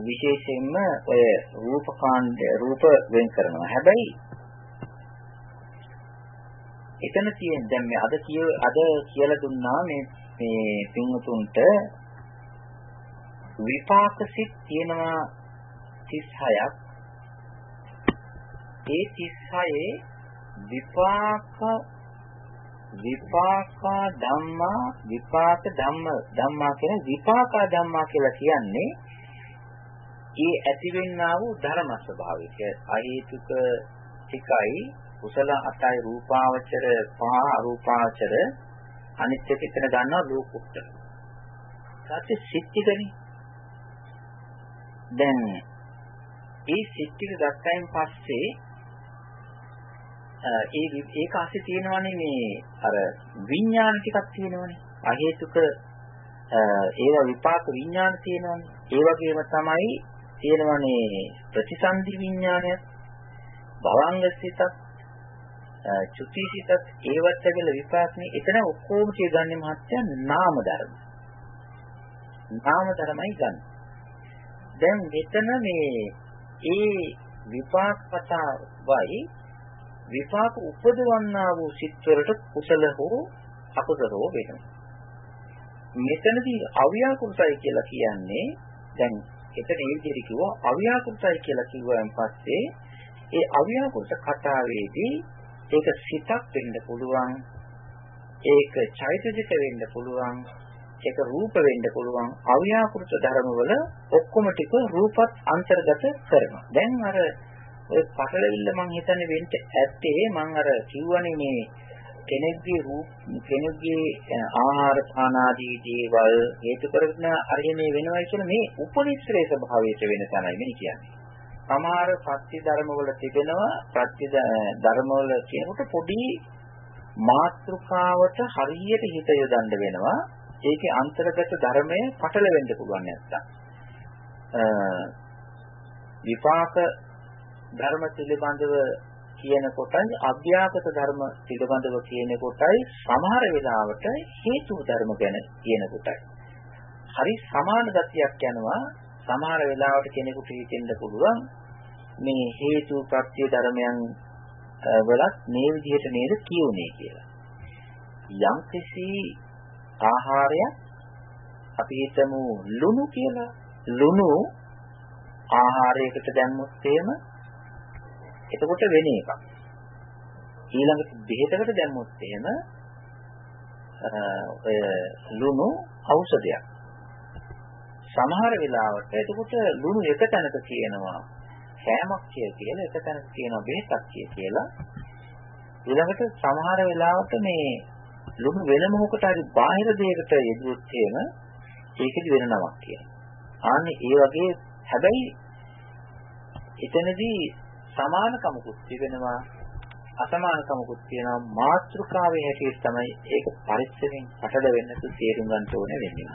විශේෂයෙන්ම ඔය රූපකාණ්ඩ රූප වෙන් කරනවා. හැබැයි එතන තියෙන දැන් මේ අද කිය අද කියලා දුන්නා මේ මේ පින්වතුන්ට විපාක සිත් තියෙනවා 36ක් ඒ 36 විපාක විපාක ධම්මා විපාක ධම්ම ධම්මා කියන විපාක ධම්මා කියලා කියන්නේ ඒ ඇතිවෙන්නා වූ ධර්ම ස්වභාවික අහේතුක tikai කුසල අටයි රූපාවචර පහ අරූපාවචර අනිත් එක එතන ගන්නවා ලෝකුත්තර. සත්‍ය සිත්තිකනේ. දැන් ඒ සිත්තික ගත්තයින් පස්සේ ඒ ඒක ASCII තියෙනවනේ මේ අර විඥාන ටිකක් තියෙනවනේ. අහේතුක ඒවා විපාක විඥාන තියෙනවනේ. ඒ වගේම තමයි තියෙනවනේ ප්‍රතිසන්දි විඥානයත් භවංග සිතත් චුති සිතත් ඒවත් ඇගල විපාකනේ එතන ඔක්කොම කියගන්නේ මහත්යන් නාම ධර්ම. නාම ධර්මයි ගන්න. දැන් මෙතන මේ ඒ විපාක පතාවයි විපාක උපදවන්නා වූ සිත්වලට කුසල හෝ අකුසල හෝ වෙනවා. මෙතනදී අව්‍යාකෘතයි කියලා කියන්නේ දැන් එතන ඒ විදිහට කිව්වා අව්‍යාකෘතයි කියලා කිව්වන් පස්සේ ඒ අව්‍යාකෘත කතාවේදී ඒක සිතක් වෙන්න පුළුවන් ඒක චෛතසික වෙන්න පුළුවන් ඒක රූප වෙන්න පුළුවන් අව්‍යාකෘත ධර්මවල ඔක්කොම ටික රූපත් අන්තර්ගත කරනවා දැන් අර ඔය පටලවිල්ල මං හිතන්නේ වෙන්න ඇත්තේ මං අර කිව්වනේ මේ කෙනෙක්ගේ රූප කෙනෙක්ගේ ආහාර පාන ආදී දේවල් හේතු කරගෙන අරගෙන වෙනවයි කියන මේ උපනිශ්‍රේ ස්වභාවයට වෙන තැනයි මේ කියන්නේ. සමහර පත්‍ය ධර්ම වල තිබෙනවා පත්‍ය ධර්ම වල කියනකොට පොඩි මාත්‍රකාවට හරියට හිත යොදන්න වෙනවා. ඒකේ අන්තර්ගත ධර්මය පටලවෙන්න පුළුවන් නැත්තම්. විපාක ධර්ම පිළිබඳව කියන කොටයි අභ්‍යාගත ධර්ම පිළිබඳව කියන කොටයි සමහර වෙලාවට හේතු ධර්ම ගැන කියන කොටයි. හරි සමාන ගතියක් යනවා සමහර වෙලාවට කෙනෙකුට හිතෙන්න පුළුවන් මේ හේතු ප්‍රත්‍ය ධර්මයන් වලත් මේ විදිහට නේද කියුනේ කියලා. යම්කිසි ආහාරයක් අපි හිතමු ලුණු කියලා. ලුණු ආහාරයකට දැම්මොත් එහෙම එතකොට වෙන එකක්. ඊළඟට බෙහෙතකට දැම්මොත් එහෙම ඔය ලුණු ඖෂධයක්. සමහර වෙලාවට එතකොට ලුණු එක තැනක කියනවා කෑමක් කිය කියලා එක තැනක කියනවා බෙහෙතක් කිය කියලා. ඊළඟට සමහර වෙලාවට මේ ලුණු වෙන මොහොකට හරි බාහිර දෙයකට යෙදුවොත් එහෙම ඒකෙදි වෙන නමක් කියනවා. ආන්නේ ඒ වගේ හැබැයි එතනදී සමානකමකුත් තිබෙනවා අසමානකමකුත් තියෙනවා මාත්‍රිකාවේ හැටියට තමයි ඒක පරිස්සමෙන් පටල වෙන්න තු තේරුම් ගන්න ඕනේ වෙන්නේ.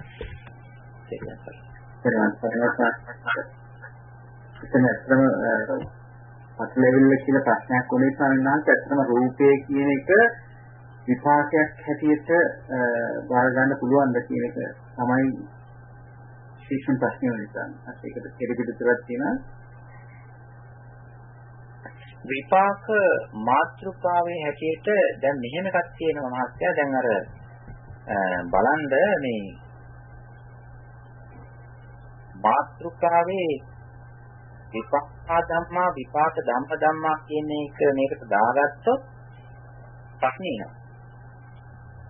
එතන ඇත්තම පටලෙවිල්ල කියලා ප්‍රශ්නයක් උනේ සම්මානත් ඇත්තම රූපය කියන එක විපාකයක් හැටියට බාර ගන්න පුළුවන්ද කියන එක තමයි ශිෂ්‍යන් ප්‍රශ්නේ වෙන්නේ. ඒකට කෙරෙහිදුරක් තියෙනවා විපාක මාත්‍රිකාවේ හැටියට දැන් මෙහෙම එකක් තියෙනවා මහත්තයා දැන් අර බලන්න මේ මාත්‍රිකාවේ විපාක ධම්මා විපාක ධම්ම ධම්මා කියන එක මේකට දාගත්තොත් ප්‍රශ්නේ නෑ.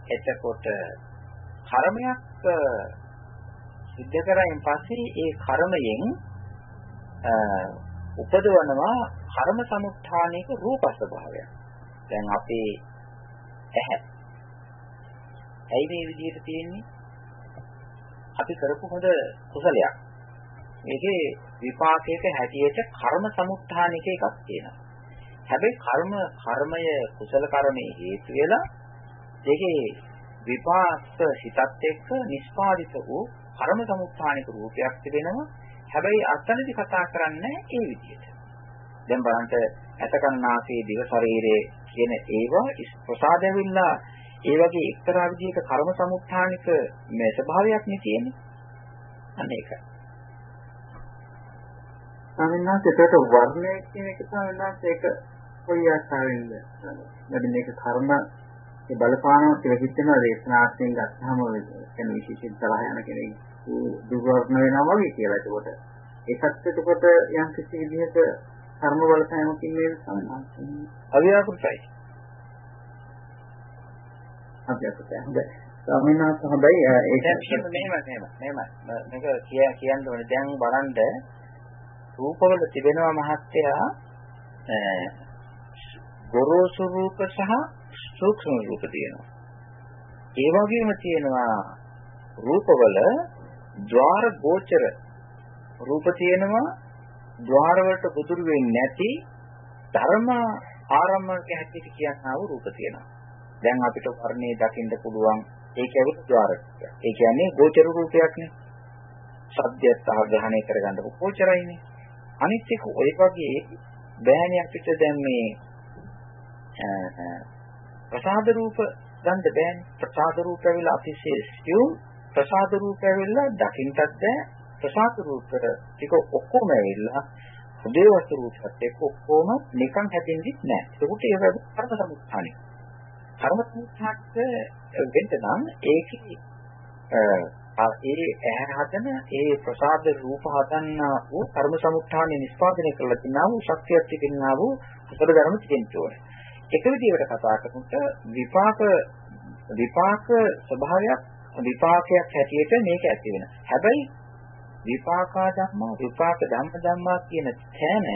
එතකොට කර්මයක් සිද්ධ කරයින් පස්සේ ඒ කර්මයෙන් උපදවනවා කර්ම සමුත්ථානයක රූප ස්වභාවය. දැන් අපේ ඇහැ. ඇයි මේ විදිහට තියෙන්නේ? අපි කරපු හොඳ කුසලයක්. මේකේ විපාකයක හැටියට කර්ම සමුත්ථානික එකක් තියෙනවා. හැබැයි කර්ම කර්මය කුසල කර්මයේ හේතු වෙලා දෙකේ විපාක හිතත් එක්ක නිස්පාදිත වූ කර්ම සමුත්ථානික රූපයක් තිබෙනවා. හැබැයි අත්නදි කතා කරන්නේ ඒ විදිහට. දැන් බලන්න ඇතකන්නාසේ දිව ශරීරයේ කියන ඒවා ප්‍රසාද ඇවිල්ලා ඒ වගේ එක්තරා විදිහක කර්ම සමුත්ථානික මේ ස්වභාවයක් නේ තියෙන්නේ. අන්න ඒකයි. ස්වාමීනාත් ඒකට වර්ණය කියන එක ස්වාමීනාත් ඒක කොයි ආකාරයෙන්ද? නැත්නම් මේක කර්ම ඒ බලපානවා කියලා හිතනවා දේශනාර්ථයෙන් ගත්තාම කියන විශේෂයෙන් සලහ යන කෙනෙක් දුර්වර්ණ වෙනවා වගේ කියලා. ඒකට ඒකත් එතකොට යම් කිසි විදිහක කර්ම බලපෑමකින් මේ සම්මාසන අව්‍යාකෘතයි. අව්‍යාකෘතයි. හොඳයි. ස්වාමීන් වහන්සේ හොඳයි ඒක මෙහෙම මෙහෙම මෙහෙම මේක කිය කියන්න ඕනේ දැන් බලන්න රූපවල තිබෙනවා මහත්යා ගොරෝසු රූප සහ සූක්ෂම රූප තියෙනවා. ඒ වගේම තියෙනවා රූපවල ద్వාර ගෝචර රූප තියෙනවා ద్వාර වලට පුදුරු වෙන්නේ නැති ධර්ම ආරම්භක හැටියට කියනා වූ රූප තියෙනවා. දැන් අපිට වර්ණේ දකින්න පුළුවන් ඒක ඇවිත් ద్వාර කියලා. ඒ කියන්නේ ගෝචර රූපයක්නේ. සබ්දයත් ආග්‍රහණය කරගන්න උපෝචරයිනේ. අනිත් එක ඔය වගේ බෑනේ අපිට දැන් මේ ප්‍රසාද රූප ගන්න බෑනේ. ප්‍රසාද රූප ඇවිල්ලා අතිශය සියුම් ප්‍රසාද රූප ඇවිල්ලා දකින්නත් බෑ ප්‍රසාද රූප ටික ඔක්කොම ඇවිල්ලා හදේ වස්තු රූපත් එක්ක ඔක්කොම නිකන් හැදෙන්නේ නැහැ. ඒකට ඒක කර්ම සමුත්ථානෙ. කර්ම සමුත්ථාට වෙන්න නම් ඒකේ ඒ ඇහැ හදන ඒ ප්‍රසාද රූප හදන්න වූ කර්ම සමුත්ථානෙ නිස්පාදනය කරලා තිනා වූ ශක්තියක් තිබෙනා වූ කුසල ධර්ම තියෙන්න ඕනේ. එක විදිහකට කතා කරනකොට විපාක විපාක ස්වභාවයක් විපාකයක් හැටියට මේක ඇති වෙනවා. හැබැයි විපාකා ධම්මා විපාක ධම්ම ධම්මා කියන තැන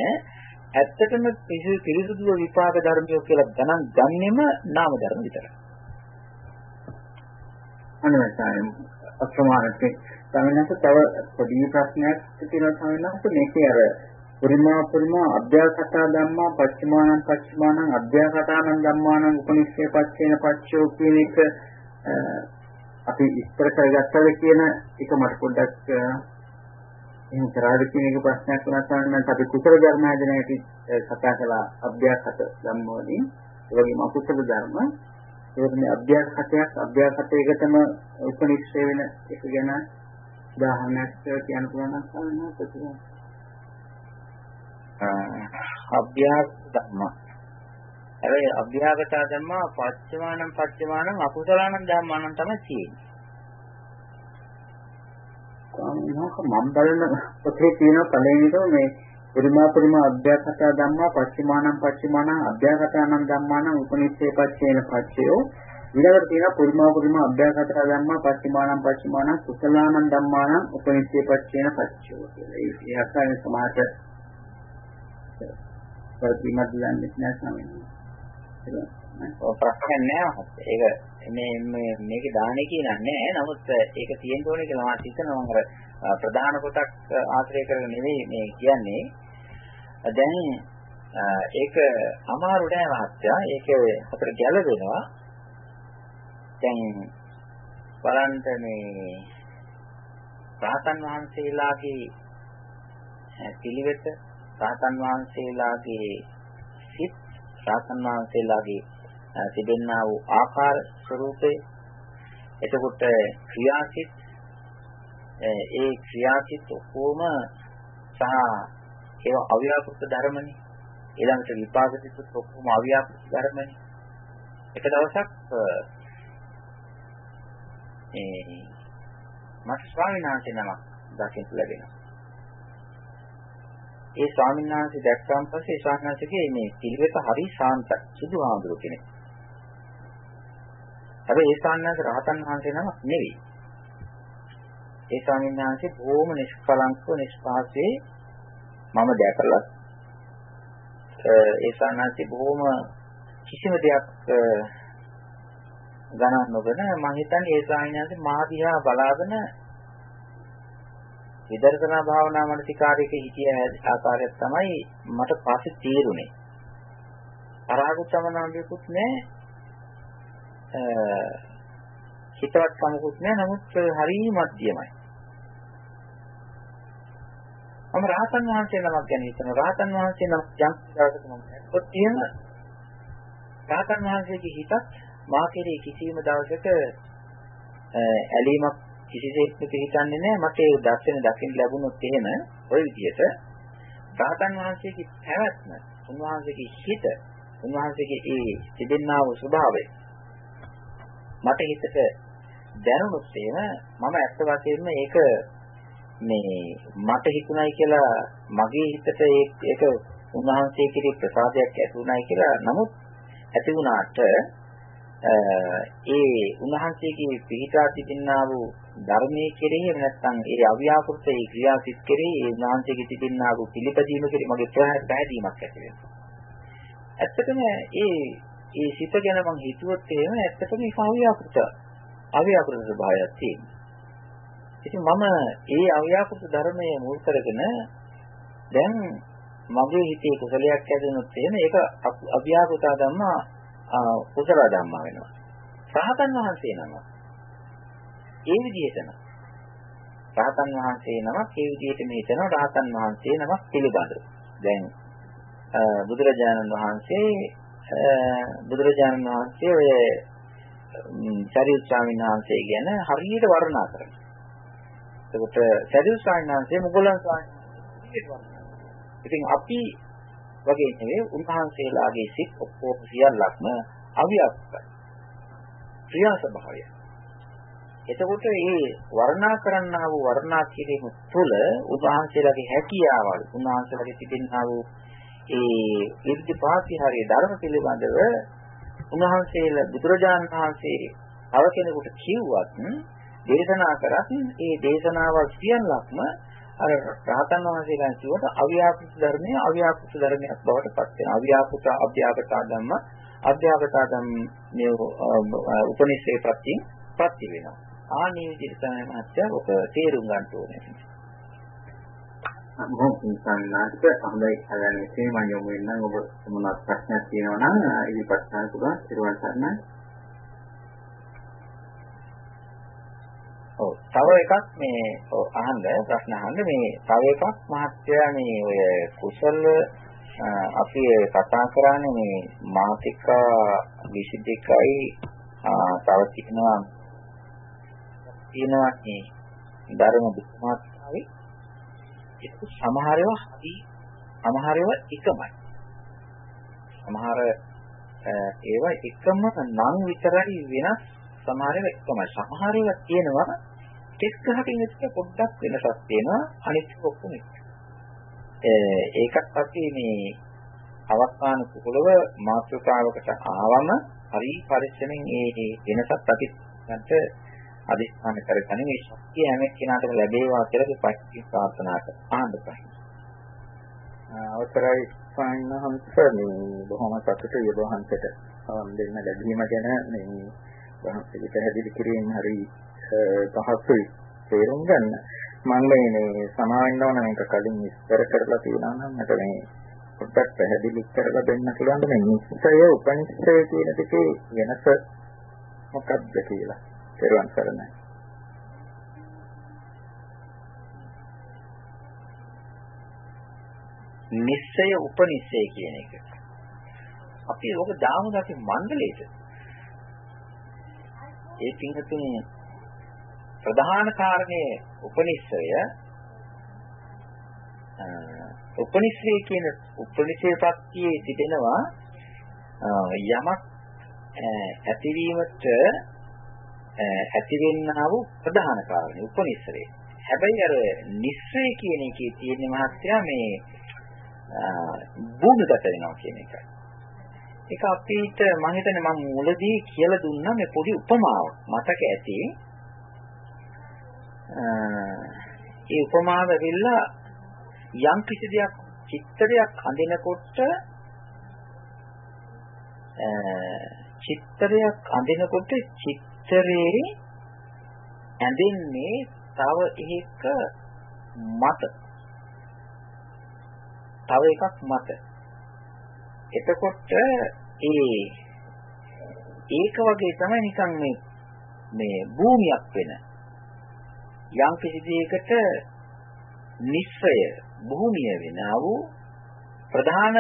ඇත්තටම පිරිසුදුව විපාක ධර්මිය කියලා ගණන් ගන්නෙම නාම ධර්ම විතරයි. අනවසාරම් අප්‍රමාණක සමනස තව පොඩි ප්‍රශ්නයක් තියෙනවා සමනස මේකේ අර පුරිමා පුරිමා අභ්‍යාසතා ධම්මා පච්චමානං පච්චමානං අභ්‍යාසතානං ධම්මානං උපනිෂේ පච්චේන පච්චෝ කියන එක අපි ඉස්තර කරගත්තද කියන එක මට පොඩ්ඩක් එහෙම කරාද කියන එක ප්‍රශ්නයක් වුණා තමයි අපි කුසල ධර්ම හැදෙන හැටි කතා කළා අභ්‍යාසත ධම්මවලින් ඒ වගේම අකුසල ධර්ම. ඒකට මේ අභ්‍යාසකයක් අභ්‍යාසකයකටම උපනිශ්‍රේ වෙන එක ගැන උදාහරණයක් කියන්න පුළුවන් නම් සමහරවිට ප්‍රතිවාද අභ්‍යාස ධර්ම හැබැයි අභ්‍යාගත ධර්ම පච්චමානම් පච්චමානම් අකුසලානම් ධර්මානම් තමයි තියෙන්නේ. මම බලන පොතේ තියෙන පළවෙනිට මේ පරිමා පරිමා අභ්‍යාසත ධම්මා පච්චමානං පච්චමානං අභ්‍යාසතානං ධම්මානං උපනිෂේ පච්චේන පච්චයෝ ඊළඟට තියෙනවා පරිමා පරිමා අභ්‍යාසත ධම්මා පච්චමානං පච්චමානං කුසලානං ධම්මානං උපනිෂේ පච්චේන පච්චයෝ කියලා. ඒ අර්ථයෙන් සමාහට ප්‍රතිමත් දන්නේ නැහැ ස්වාමීනි. ඔය ප්‍රශ්න නෑ ඒක මේ මේ මේක දාන්නේ කියලා නෑ. නමුත් ඒක තියෙන්න ඕනේ කියලා මම හිතනවා මම අර ප්‍රධාන කොටක් ආශ්‍රය කරගෙන නෙවෙයි මේ කියන්නේ. දැන් ඒක අමාරු නෑ මහත්තයා. ඒක අතර ගැලවෙනවා දැන් බලන්න මේ රාතන් වහන්සේලාගේ පිළිවෙත රාතන් වහන්සේලාගේ සිත් රාතන් වහන්සේලාගේ තිබෙනා වූ ආකාර ස්වરૂපේ එතකොට ක්‍රියාසිත ඒ ක්‍රියාසිත ඔක්කොම සහ ඒව අව්‍යාකෘත ධර්මනේ. ඊළඟට විපාක සිත් ඔක්කොම අව්‍යාකෘත ධර්මනේ. එක දවසක් ඒ මට ස්වාමීන් වහන්සේ නමක් දකින්න ලැබෙනවා. ඒ ස්වාමීන් වහන්සේ දැක්කන් පස්සේ ස්වාමීන් වහන්සේගේ මේ පිළිවෙත හරි ශාන්තයි සුදු ආඳුර කෙනෙක්. හැබැයි ඒ ස්වාමීන් රහතන් වහන්සේ නමක් නෙවෙයි. ඒ ස්වාමීන් වහන්සේ බොහොම නිෂ්කලංකව නිෂ්පාසී මම දැකලා ඒ ස්වාමීන් වහන්සේ බොහොම කිසිම දෙයක් ගණන් නොගෙන මම හිතන්නේ ඒ ස්වාමීන් වහන්සේ මා දිහා බලාගෙන විදර්ශනා භාවනා මනසිකාරයක හිතිය ආකාරය තමයි මට පස්සේ තේරුනේ. අරහත් සමනාම්බියකුත් නැහැ හිතවත් කමකුත් නෑ නමුත් හරිය මධ්‍යමයි. මම රහතන් වහන්සේ නමක් ගැන හිතනවා. රහතන් වහන්සේ නමක් යම් දවසක මම දැක්කොත් එහෙම රහතන් වහන්සේගේ හිතත් මා කෙරේ කිසිම දවසක ඇලීමක් කිසිසේත්ම පිළිගන්නේ නැහැ. මට ඒ දර්ශන දකින්න ලැබුණොත් එහෙම ওই විදිහට රහතන් වහන්සේගේ පැවැත්ම, උන්වහන්සේගේ හිත, උන්වහන්සේගේ ඒ තිබෙනා වූ ස්වභාවය මට හිතට දැනුනොත් එහෙම මම ඇත්ත වශයෙන්ම ඒක මේ මට හිතුණයි කියලා මගේ හිතට ඒක උන්වහන්සේ කිරේ ප්‍රසාදයක් ඇති වුණයි කියලා නමුත් ඇති වුණාට ඒ උන්වහන්සේගේ පිහිටා තිබෙනා වූ ධර්මයේ කෙරෙහි නැත්නම් ඒ අව්‍යාකෘත ඒ ක්‍රියාසිට කෙරෙහි ඒ උන්වහන්සේගේ තිබෙනා වූ පිළිපැදීම කෙරෙහි මගේ පැහැදීමක් ඇති වෙනවා. ඇත්තටම ඒ ඒ සිත ගැන මම හිතුවොත් එහෙම ඇත්තටම ඒක අව්‍යාකෘත අව්‍යාකෘත ස්වභාවයක් තියෙනවා. ඉතින් මම ඒ අව්‍යාකෘත ධර්මයේ මුල් කරගෙන දැන් මගේ හිතේ කුසලයක් ඇතිවෙනොත් එහෙම ඒක අව්‍යාකෘත ධම්මා කුසල ධම්මා වෙනවා. රහතන් වහන්සේ නම ඒ විදිහටම රහතන් වහන්සේ නමක් ඒ විදිහට මේතන රහතන් වහන්සේ නමක් පිළිබඳව. දැන් බුදුරජාණන් වහන්සේ බුදුරජාණන් වහන්සේ ඔය සරියුත් ස්වාමීන් වහන්සේ ගැන හරියට වර්ණනා කරනවා. එතකොට සරියුත් ස්වාමීන් වහන්සේ මුගලන් ස්වාමීන් ඉතින් අපි වගේ නෙවෙයි උන්වහන්සේලාගේ සිත් ඔක්කොම සියල්ලක්ම අවියක්කයි. ක්‍රියා ස්වභාවය. එතකොට මේ වර්ණනා කරන්නා වූ වර්ණනා කිරීම තුළ උන්වහන්සේලාගේ හැකියාවල් උන්වහන්සේලාගේ තිබෙනා වූ ඒ ඉර්ධිපාතිහාරයේ ධර්ම පිළිබඳව උන්වහන්සේලා බුදුරජාණන් වහන්සේ තව කෙනෙකුට කිව්වත් දේශනා කරත් ඒ දේශනාවල් සියල්ලක්ම අර රහතන් වහන්සේලා කියවට අව්‍යාපෘත ධර්මයේ අව්‍යාපෘත ධර්මයක් බවට පත් වෙනවා. අව්‍යාපෘත අභ්‍යාපත ධම්ම අධ්‍යාපත ධම්මයේ උපනිෂේ ප්‍රත්‍යයෙන් ප්‍රති වෙනවා. ආනේ විදිහට තමයි මාත්‍ය ඔක තේරුම් ගන්න ඕනේ. මොහොත සංනාස්ත හොඳයි හදන්නේ මෙසේ මම යොමු වෙනනම්. ඔබ මොනවත් ප්‍රශ්නයක් තියෙනවා නම් ඉදිරිපත් කරන්න පුළුවන්. ඊට පස්සේ ඔව්. තව එකක් මේ අහන්න ප්‍රශ්න අහන්න. මේ තව එකක් මහත්තයා මේ ඔය කුසල අපි කතා කරන්නේ මේ මාතිකා 22යි තව තියෙනවා තියෙනවා මේ ධර්ම දුක්මාත්‍රාවේ ඒක සමහර ඒවා හරි සමහර ඒවා එකමයි. සමහර ඒවා එකම නම් විතරයි වෙනස් සමහර ඒවා එකමයි. සමහර ඒවා තියෙනවා ටෙස් ගහකින් එක පොඩ්ඩක් වෙනසක් තියෙනවා අනිත් ඔක්කොම ඒකත් අපි මේ අවස්ථාන කුලව මාත්‍රකාවකට ආවම හරි පරිස්සමෙන් ඒ වෙනසත් අපි ගන්නට අදිස්ථාන කරගෙන මේ ශක්තිය හැම කෙනාටම ලැබේවා කියලා අපි ප්‍රාර්ථනා කරනවා ආන්න පහින්. අවසරයි ස්වාමීන් බොහොම සතුටුයි ඔබ වහන්සේට සමන් දෙන්න ලැබීම ගැන මේ වහන්සේගේ පැහැදිලි කිරීම හරි පහසුයි තේරුම් ගන්න. මම මේ මේ සමාවෙන්න ඕන මේක කලින් විස්තර කරලා තියෙනවා නම් මට මේ පොඩ්ඩක් පැහැදිලි කරලා දෙන්න පුළුවන් මේ නිස්සය උපනිෂය කියන දෙකේ වෙනස මොකක්ද කියලා. තෙරුවන් සරණයි. නිස්සය උපනිස්සය කියන එක. අපි ඔබ දාමු අපි මණ්ඩලයට. ඒ පින්හතුන් ප්‍රධාන කාරණේ උපනිස්සය උපනිශ්‍රේ කියන උපනිශ්‍රේ ප්‍රත්‍යයේ තිබෙනවා යමක් ඇතිවීමට ඇතිවෙන්නා වූ ප්‍රධාන කාරණේ උපනිශ්‍රේ. හැබැයි අර නිස්සය කියන එකේ තියෙන මහත්යා මේ භූමිගත වෙනවා කියන එකයි. ඒක අපිට මම හිතන්නේ මම මුලදී කියලා දුන්නා මේ පොඩි උපමාවක් මතක ඇති. ඒ උපමාව වෙලා යම් කිසි දෙයක් චිත්‍රයක් අඳිනකොට චිත්‍රයක් අඳිනකොට චිත්‍රයේ ඇඳෙන්නේ තව එකක මත. තව එකක් මත. එතකොට ඒ ඒක වගේ තමයි නිකන් මේ මේ භූමියක් වෙන. යම් කිසි දෙයකට නිස්සය භූමිය වෙනා වූ ප්‍රධාන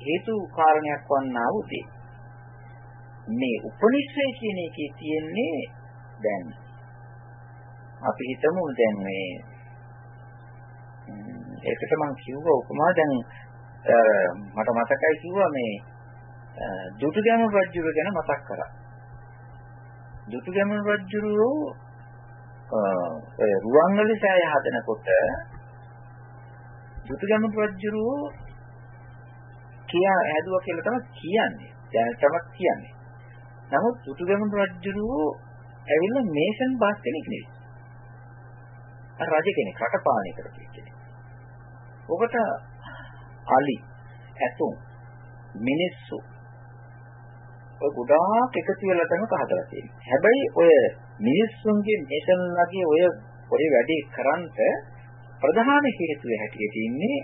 හේතු කාරණයක් වන්නා වූ දේ. මේ උපනිශ්‍රය කියන එකේ තියෙන්නේ දැන් අපි හිතමු දැන් මේ ඒකට මම කිව්ව උපමා දැන් මට මතකයි කිව්වා මේ දුටුගැම රජුර ගැන මතක් කරා. දුටුගැම රජුරෝ ඒ රුවන්වැලි සෑය හදනකොට දුටුගැම රජුරෝ කියා හැදුවා කියලා තමයි කියන්නේ. දැනටමත් කියන්නේ. නමුත් දුටුගැම රජුරෝ ඇවිල්ලා මේසන් බාස් කෙනෙක් නෙවෙයි. රජ කෙනෙක් රටපාලනය කරපු කෙනෙක්. ඔබට අලි ඇතුන් මිනිස්සු ඔය ගොඩාක් එකතු වෙලා තමයි හදලා තියෙන්නේ. හැබැයි ඔය මිනිස්සුන්ගේ මේෂන් ලගේ ඔය ඔය වැඩේ කරන්ට ප්‍රධාන හේතුව හැටියට ඉන්නේ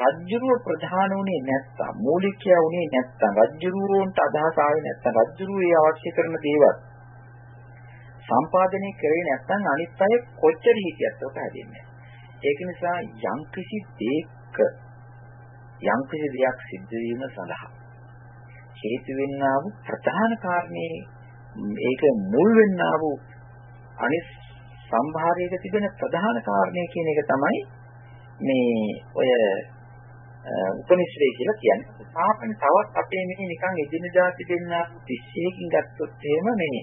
රජ්ජුරුව ප්‍රධාන උනේ නැත්තම් මූලිකයා උනේ නැත්තම් රජ්ජුරුවන්ට අදහස ආවේ නැත්තම් රජ්ජුරුව ඒ අවශ්‍ය කරන දේවල් සම්පාදනය කරේ නැත්තම් අනිත් අය කොච්චර හිටියත් ඔක හැදෙන්නේ ඒක නිසා යම්කිසි දෙයක යම්කිසි දෙයක් සිද්ධ වීම සඳහා හේතු වෙන්නා වූ ප්‍රධාන කාරණේ ඒක මුල් වෙන්නා වූ අනිත් සම්භාරයක තිබෙන ප්‍රධාන කාරණේ කියන එක තමයි මේ ඔය උපනිශ්‍රේ කියලා කියන්නේ. සාපන තවත් අපේ මේ නිකන් එදිනදා තිබෙනා 30කින් ගත්තොත් එහෙම මේ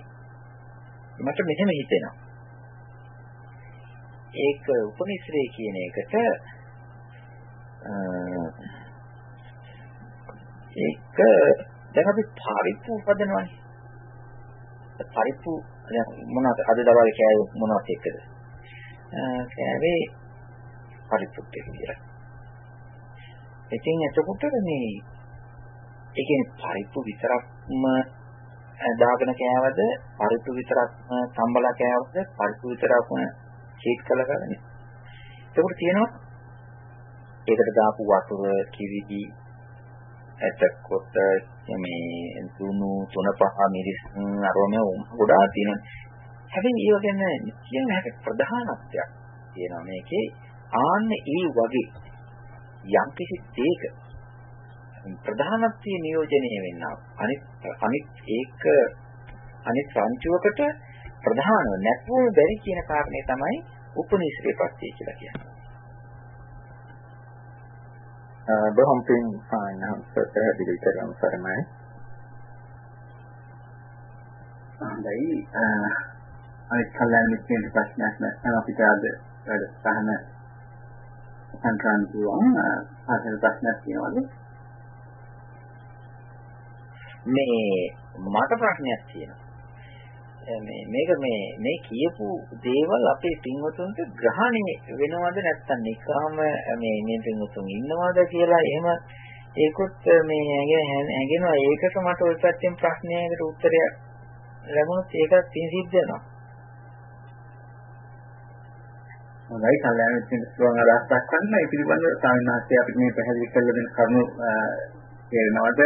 මට මෙහෙම හිතෙනවා. ඒක උපනිශ්‍රේ කියන එකට ඒක දැන් අපි පරිප්පු උපදනවනේ. පරිප්පු මොනවද අද දවල් කෑවේ මොනවත් එක්කද? කෑවේ පරිප්පුත් කියලා. ඉතින් එතකොට මේ ඒ කියන්නේ පරිප්පු විතරක්ම දාගෙන කෑවද පරිප්පු විතරක්ම සම්බලා කෑවද පරිප්පු විතරක්ම චීට් කළා කරන්නේ. එතකොට තියෙනවා ඒකට දාපු වතුර කිවිදි එතකොට මේ දුනු තුන පහ මිරිස් අරෝම ගොඩාක් තියෙනවා. හැබැයි ඒව ගැන කියන හැට ප්‍රධානත්වයක් තියෙනවා මේකේ ආන්න ඒ වගේ යම් කිසි දෙයක ප්‍රධානත්වයේ නියෝජනය වෙන්නා අනිත් අනිත් ඒක අනිත් සංචුවකට ප්‍රධානව නැත්නම් බැරි කියන කාරණේ තමයි උපනිශ්‍රේ ප්‍රත්‍ය කියලා කියන්නේ. බොහොම පින් සායනහස පැහැදිලි කරන සරණයි. හොඳයි අනිත් කල්යනා මිත්‍රයන්ට ප්‍රශ්නයක් නැත්නම් අපිට අද වැඩ සහන සංක්‍රාන්ත පුළුවන් ආසන ප්‍රශ්නයක් තියෙනවද? මේ මට ප්‍රශ්නයක් තියෙනවා. මේ මේක මේ මේ කියපු දේවල් අපේ පින්වතුන්ට ග්‍රහණය වෙනවද නැත්නම් නිකාම මේ මේ පින්වතුන් ඉන්නවද කියලා එහෙම ඒකොත් මේ හැගෙනවා ඒකට මට ඔය පැත්තෙන් ප්‍රශ්නයකට උත්තරයක් ලැබුණොත් ඒක තින් සිද්ධ වෙනවා. හොඳයි. කල්යාණ මිත්‍රෙන් පුළුවන් අදහස් දක්වන්න. ඒ පිළිබඳව සාමාන්‍යයෙන් අපිට මේ පැහැදිලි කරලා දෙන කරුණු තේරෙනවද?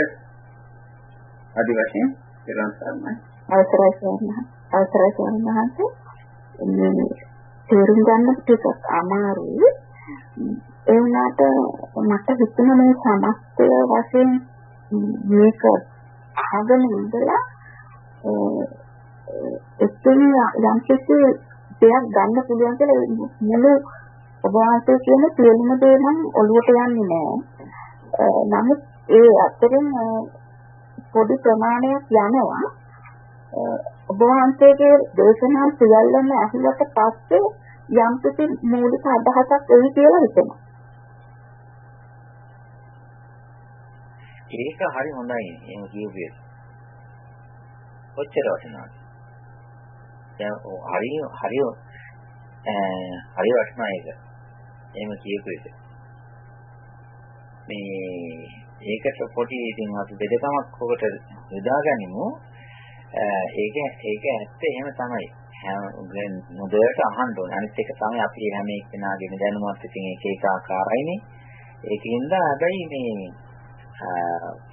අදි වශයෙන් තේරුම් ගන්නයි අවසරයි සරණ අවසරයි සරණ මේ තේරුම් ගන්න ටිකක් අමාරුයි. ඒ වුණාට මට හිතුණ මේ සමස්තය වශයෙන් මේක අහගෙන ඉඳලා එතන යම් කිසි දෙයක් ගන්න පුළුවන් කියලා මුළු ඔබ වහන්සේ කියන සියලුම දේ නම් ඔළුවට යන්නේ නැහැ. නමුත් ඒ අතරින් පොඩි ප්‍රමාණයක් යනවා. ඔබ වහන්සේගේ දේශනා සියල්ලම අහුවට පස්සේ යම් කිසි මූලික අදහසක් එයි කියලා හිතෙනවා. ඒක හරි හොඳයි එහෙම කියුවේ. ඔච්චර වටිනවද? දැන් හරි හරි හරි වටිනා එක. එහෙම කියපු එක. මේ ඒකට පොඩි ඉතින් අපි බෙදකමක් ඔකට යොදාගනිමු. ඒක ඒක ඇත්ත එහෙම තමයි. මුදලට අහන්න ඕන. අනිත් එක තමයි අපි හැම එක්කෙනාගේම දැනුමත් ඉතින් එක එක ආකාරයිනේ. ඒකින්ද හැබැයි මේ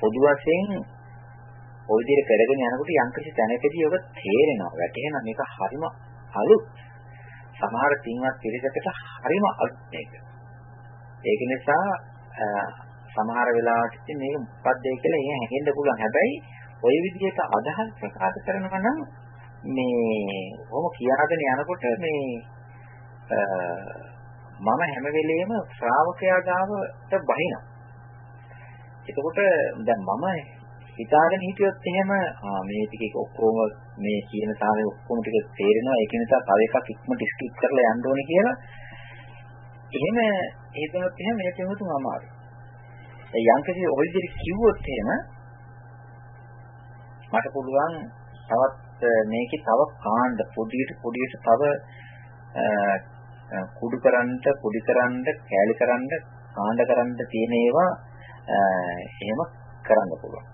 පොදු වශයෙන් ওই විදිහට කරගෙන යනකොට යම්කිසි තැනකදී ඔබ තේරෙනවා වැටෙනවා මේක හරිම අලුත් සමහර තින්වත් පිළිසකට හරිම අලුත් මේක ඒක නිසා සමහර වෙලාවට මේක මොකක්ද කියලා එහෙම හැගෙන්න පුළුවන් හැබැයි ওই විදිහට අදහස් ප්‍රකාශ කරනවා නම් මේ කොහොම කියාගෙන යනකොට මේ මම හැම වෙලෙම ශ්‍රාවකයා ගාවට බහිනවා එතකොට දැන් මම හිතාගෙන හිටියොත් එහෙම මේ ටික ඔක්කොම මේ කියන තාලේ ඔක්කොම ටික තේරෙනවා ඒක නිසා තව එකක් ඉක්මනට ස්කිප් කරලා යන්න ඕනේ කියලා එහෙම හිතනොත් එහෙම මේ කෙනෙකුට අමාරුයි. ඒ යම්කිසි ඔය විදිහට කිව්වොත් එහෙම මට පුළුවන් තවත් මේකේ තව කාණ්ඩ පොඩියට පොඩියට තව කුඩු කරන්න පොඩි කරන්න කෑලි කරන්න කාණ්ඩ කරන්න තියෙන ඒවා එහෙම කරන්න පුළුවන්.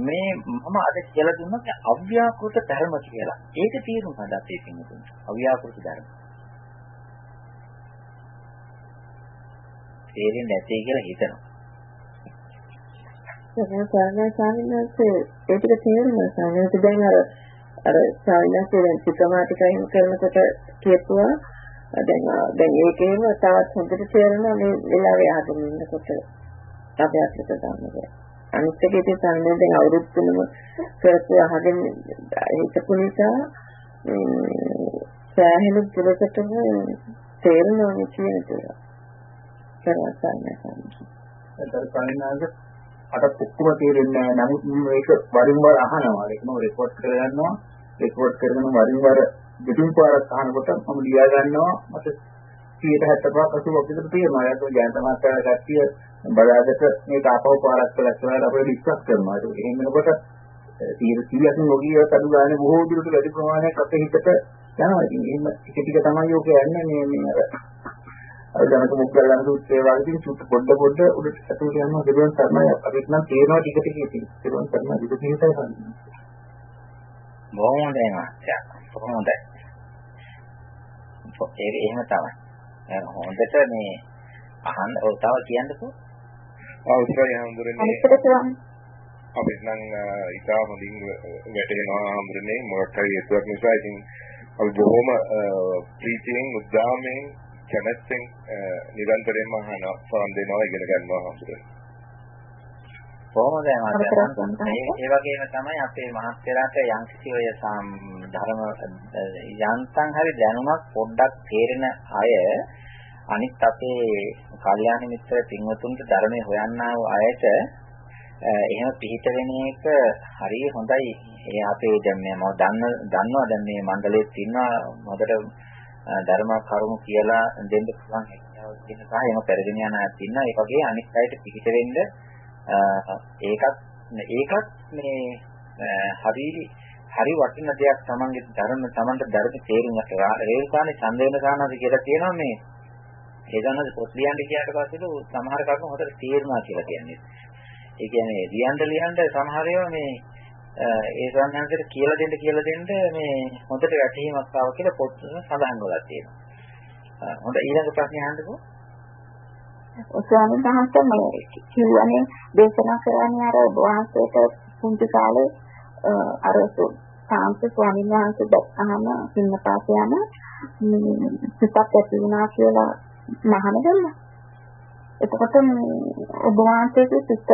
මේ මම අද කියලා දුන්නත් අව්‍යාකෘත ධර්ම කියලා. ඒක තේරුම් ගන්න අපේ පින්තුන්. අව්‍යාකෘත ධර්ම. තේරෙන්නේ නැtei කියලා හිතනවා. සර්වඥ ස්වාමීන්වහන්සේ ඒ ටික තේරුණා ස්වාමීන් දැන් අර අර ස්වාමීන්වහන්සේ දැන් සිකමාටිකයින් කරනකොට කියපුවා දැන් දැන් ඒකේම තවත් හොඳට තේරෙනවා මේ වෙලාවේ අහගෙන ඉන්නකොට අපේ අත්‍යත ගන්න අනිත් එක ඉතින් සම්මත දැන් අවුරුදු තුනම කරපු අහගෙන හිතපු නිසා සෑහෙන දුරකටම තේරෙනවා කියන දේ. කරවසන්න සම්මත. අට ඔක්කොම තේරෙන්නේ නැහැ. නමුත් මේක වරින් වර අහනවා. ඒකම රෙකෝඩ් කරගන්නවා. රෙකෝඩ් කරගෙන වරින් වර දෙතුන් පාරක් අහනකොට මම ලියා ගන්නවා. මට 175 80 විතර තියෙනවා. ඒක ජයන්ත මාස්ටර් කට්ටිය බලාගට මේක ආපහු පාරක් කළා කියලා අපිට ඩිස්කස් කරනවා. ඒක එහෙම වෙනකොට 100 100කින් ඔගිය කඩු ගන්න බොහෝ දුරට වැඩි ප්‍රමාණයක් අපේ හිතට යනවා. ඉතින් එහෙම ටික ටික තමයි ඔක යන්නේ මේ මේ අර අර ජනක මුක්කලන් සූත්‍රයේ වගේ චුට්ට පොඩ පොඩ උඩට ඇතුළට යනවා. දෙවියන් තමයි අපිට නම් තේරෙනවා ටික ටික ඉතින්. දෙවියන් තමයි විදිහට හිතයි බොහොම හොඳයි මාත්‍යා බොහොම හොඳයි. ඒක එහෙම තමයි. හොඳට මේ අහන්න ඔය තව කියන්නකෝ හඳුරන්නේ අනිත් එක අපිට නම් ඉතා හොඳින් වැටෙනවා හඳුරන්නේ මොකක් හරි හේතුවක් නිසා ඉතින් අපි බොහොම ප්‍රීතියෙන් උද්දාමයෙන් කැමැත්තෙන් නිරන්තරයෙන්ම අහන සවන් දෙනවා ඉගෙන ගන්නවා හඳුරන්නේ කොහොමද ඒ වගේම තමයි අපේ මහත්යලාට යම් කිසි ඔය ධර්ම යන්තම් හරි දැනුමක් පොඩ්ඩක් තේරෙන අය අනිත් අපේ කල්යාණ මිත්‍ර පින්වතුන්ට ධර්මයේ හොයන්නා වූ අයට එහෙම පිළිත වෙන එක හරිය හොඳයි. ඒ අපේ දැන් මම දන්න දන්නවා දැන් මේ මණ්ඩලයේ ඉන්නවා මොකට ධර්ම කරුණු කියලා දෙන්න පුළුවන් කියන සහ එහෙම පෙරගෙන යන අයත් ඉන්නවා. ඒ වගේ අනිත් අයට පිළිත වෙන්න ඒකත් ඒකත් මේ හරි හරි වටින දෙයක් තමන්ගේ ධර්ම තමන්ට ධර්ම තේරුම් ගන්න. රේල්කානේ ඡන්දේන ගන්නද කියලා කියනවා මේ ඒ ගන්නද පොත් ලියන්න කියාට පස්සේ සමහර කරුණු හොඳට තේරුණා කියලා කියන්නේ. ඒ කියන්නේ ලියන්න ලියන්න සමහර ඒවා මේ ඒ සම්මානකට කියලා දෙන්න කියලා දෙන්න මේ හොඳට වැටහීමක් ආව කියලා පොත් සඳහන් කරලා තියෙනවා. හොඳ ඊළඟ ප්‍රශ්නේ අහන්නකෝ. ස්වාමීන් වහන්සේ මේ කිව්වනේ දේශනා කරන්නේ අර ඔබ වහන්සේට පුංචි කාලේ අර සාන්ත ස්වාමීන් වහන්සේ දැක්කහම සින්නපාත යන සිතක් ඇති වුණා කියලා මහාන දෙන්න. එතකොට ඔබ වහන්සේගේ සිත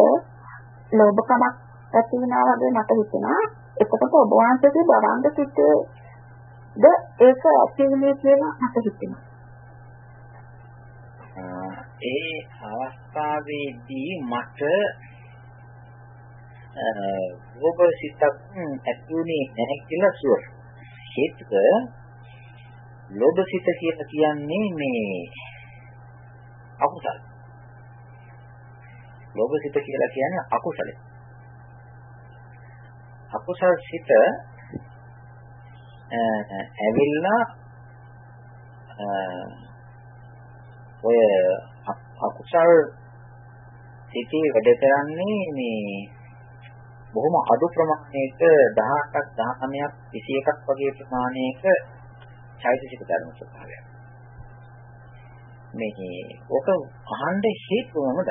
ලෝභකමක් ඇති වෙනා වගේ මට හිතෙනවා. එතකොට ඔබ වහන්සේගේ බවන්ද සිතේ ද ඒක ඇති වෙන්නේ කියලා මට හිතෙනවා. ඒ අවස්ථාවේදී මට රෝග සිතක් ඇතිුනේ නැහැ කියලා සුවර්. හේතුව ලෝභ සිත කියලා කියන්නේ මේ අකුසල. ලෝභ සිත කියලා කියන්නේ අකුසලයි. අකුසල සිත ඇවිල්ලා ඔය අකුසල් සිතේ වැඩ කරන්නේ මේ බොහොම අඩු ප්‍රමාණයක 18ක් 19ක් 21ක් වගේ ප්‍රමාණයක චෛතසික ධර්ම ස්වභාවයක්. මේ ඔක අහන්න හේතුව මොකද?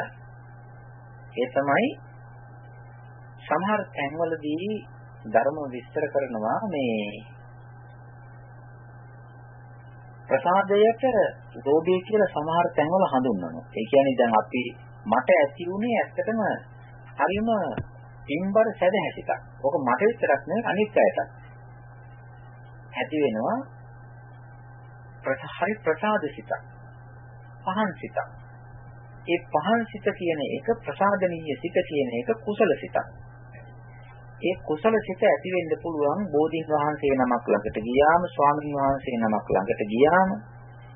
ඒ තමයි සමහර තැන්වලදී ධර්ම විස්තර කරනවා මේ ප්‍රසාදයට රෝධය කියලා සමහර තැන්වල හඳුන්වනවා. ඒ කියන්නේ දැන් අපි මට ඇති උනේ ඇත්තටම හරිම පින්බර සැදැහැසිතක්. ඕක මට විතරක් නෙවෙයි අනිත් අයටත්. ඇති වෙනවා හරි ප්‍රසාද සිතක්. පහන් සිතක්. ඒ පහන් සිත කියන එක ප්‍රසාදනීය සිත කියන එක කුසල සිතක්. ඒ කුසල සිත ඇති වෙන්න පුළුවන් බෝධින් වහන්සේ නමක් ළඟට ගියාම ස්වාමීන් වහන්සේ නමක් ළඟට ගියාම.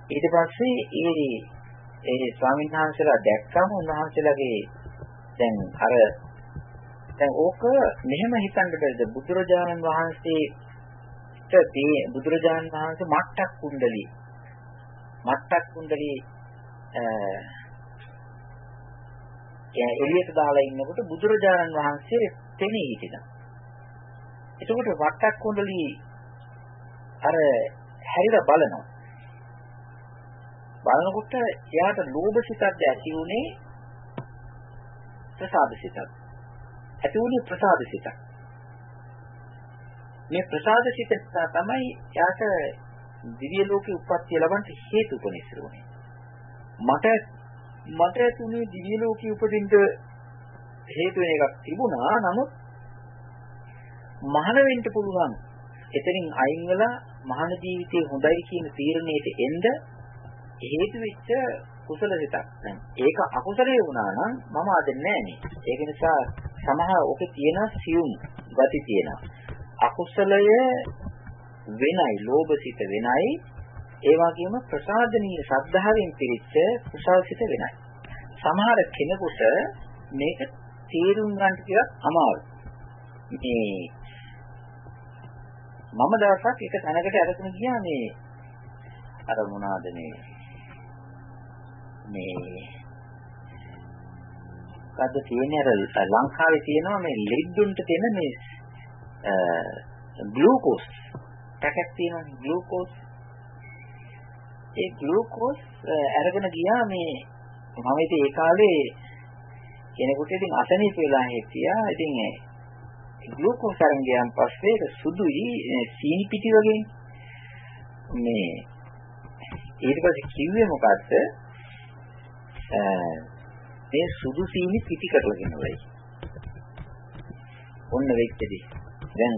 ඊට පස්සේ ඒ ඒ ස්වාමීන් වහන්සේලා දැක්කම උන්වහන්සේලාගේ දැන් අර දැන් ඕක මෙහෙම හිතන්න බැරිද? බුදුරජාණන් වහන්සේට බුදුරජාණන් වහන්සේ මට්ටක් කුණ්ඩලී මට්ටක් කුණ්ඩලී එළියට දාලා ඉන්නකොට බුදුරජාණන් වහන්සේ තෙමී හිටිනා. එතකොට වට්ටක් කුණ්ඩලී අර හැරිලා බලනවා. බලනකොට එයාට ලෝභ සිතක් ඇති උනේ ප්‍රසාද සිතක්. ඇති උනේ ප්‍රසාද සිතක්. මේ ප්‍රසාද සිත තමයි එයාට දිව්‍ය ලෝකේ උප්පත්තිය ලබන්න හේතු උපනිශ්‍ර වුනේ. මට මට ඇතුනේ දිව්‍ය ලෝකේ උපදින්න හේතු වෙන එකක් තිබුණා. නමුත් මහාන වෙන්න පුළුවන්. එතනින් අයින් වෙලා මහාන ජීවිතේ හොඳයි කියන තීරණයට එන්න හේතු වෙච්ච කුසල සිතක්. දැන් ඒක අකුසලයේ වුණා නම් මම අදන්නේ නැහැ ඒක නිසා සමහර ඔකේ තියෙන සියුම් ගති තියෙනවා. අකුසලය වෙනයි, ලෝභ සිත වෙනයි, ඒ වගේම ප්‍රසාදනීය ශ්‍රද්ධාවෙන් පිරිච්ච කුසල් සිත වෙනයි. සමහර කෙනෙකුට මේක තේරුම් ගන්න ටිකක් අමාරුයි. මේ මම දවසක් එක තැනකට අරගෙන ගියා මේ අර මොනවාද මේ මේ මොකද්ද තියෙන්නේ? අර ලංකාවේ තියෙනවා මේ ලෙඩ්ඩුන්ට තියෙන මේ ග්ලූකෝස්. පැකට් තියෙනවා ග්ලූකෝස්. ඒ ග්ලූකෝස් අරගෙන ගියා මේ මම ඉතින් ඒ කාලේ කෙනෙකුට ඉතින් අසනීප වෙලා හිටියා. ඉතින් ග්ලූකෝස් අරන් ගියන් පස්සේ ඒක සුදුයි. සීනි පිටි වගේ. මේ ඊට පස්සේ කිව්වේ මොකද්ද? මේ සුදු සීනි පිටි කරලා ගෙනවයි ඔන්න වෙච්චදී. දැන්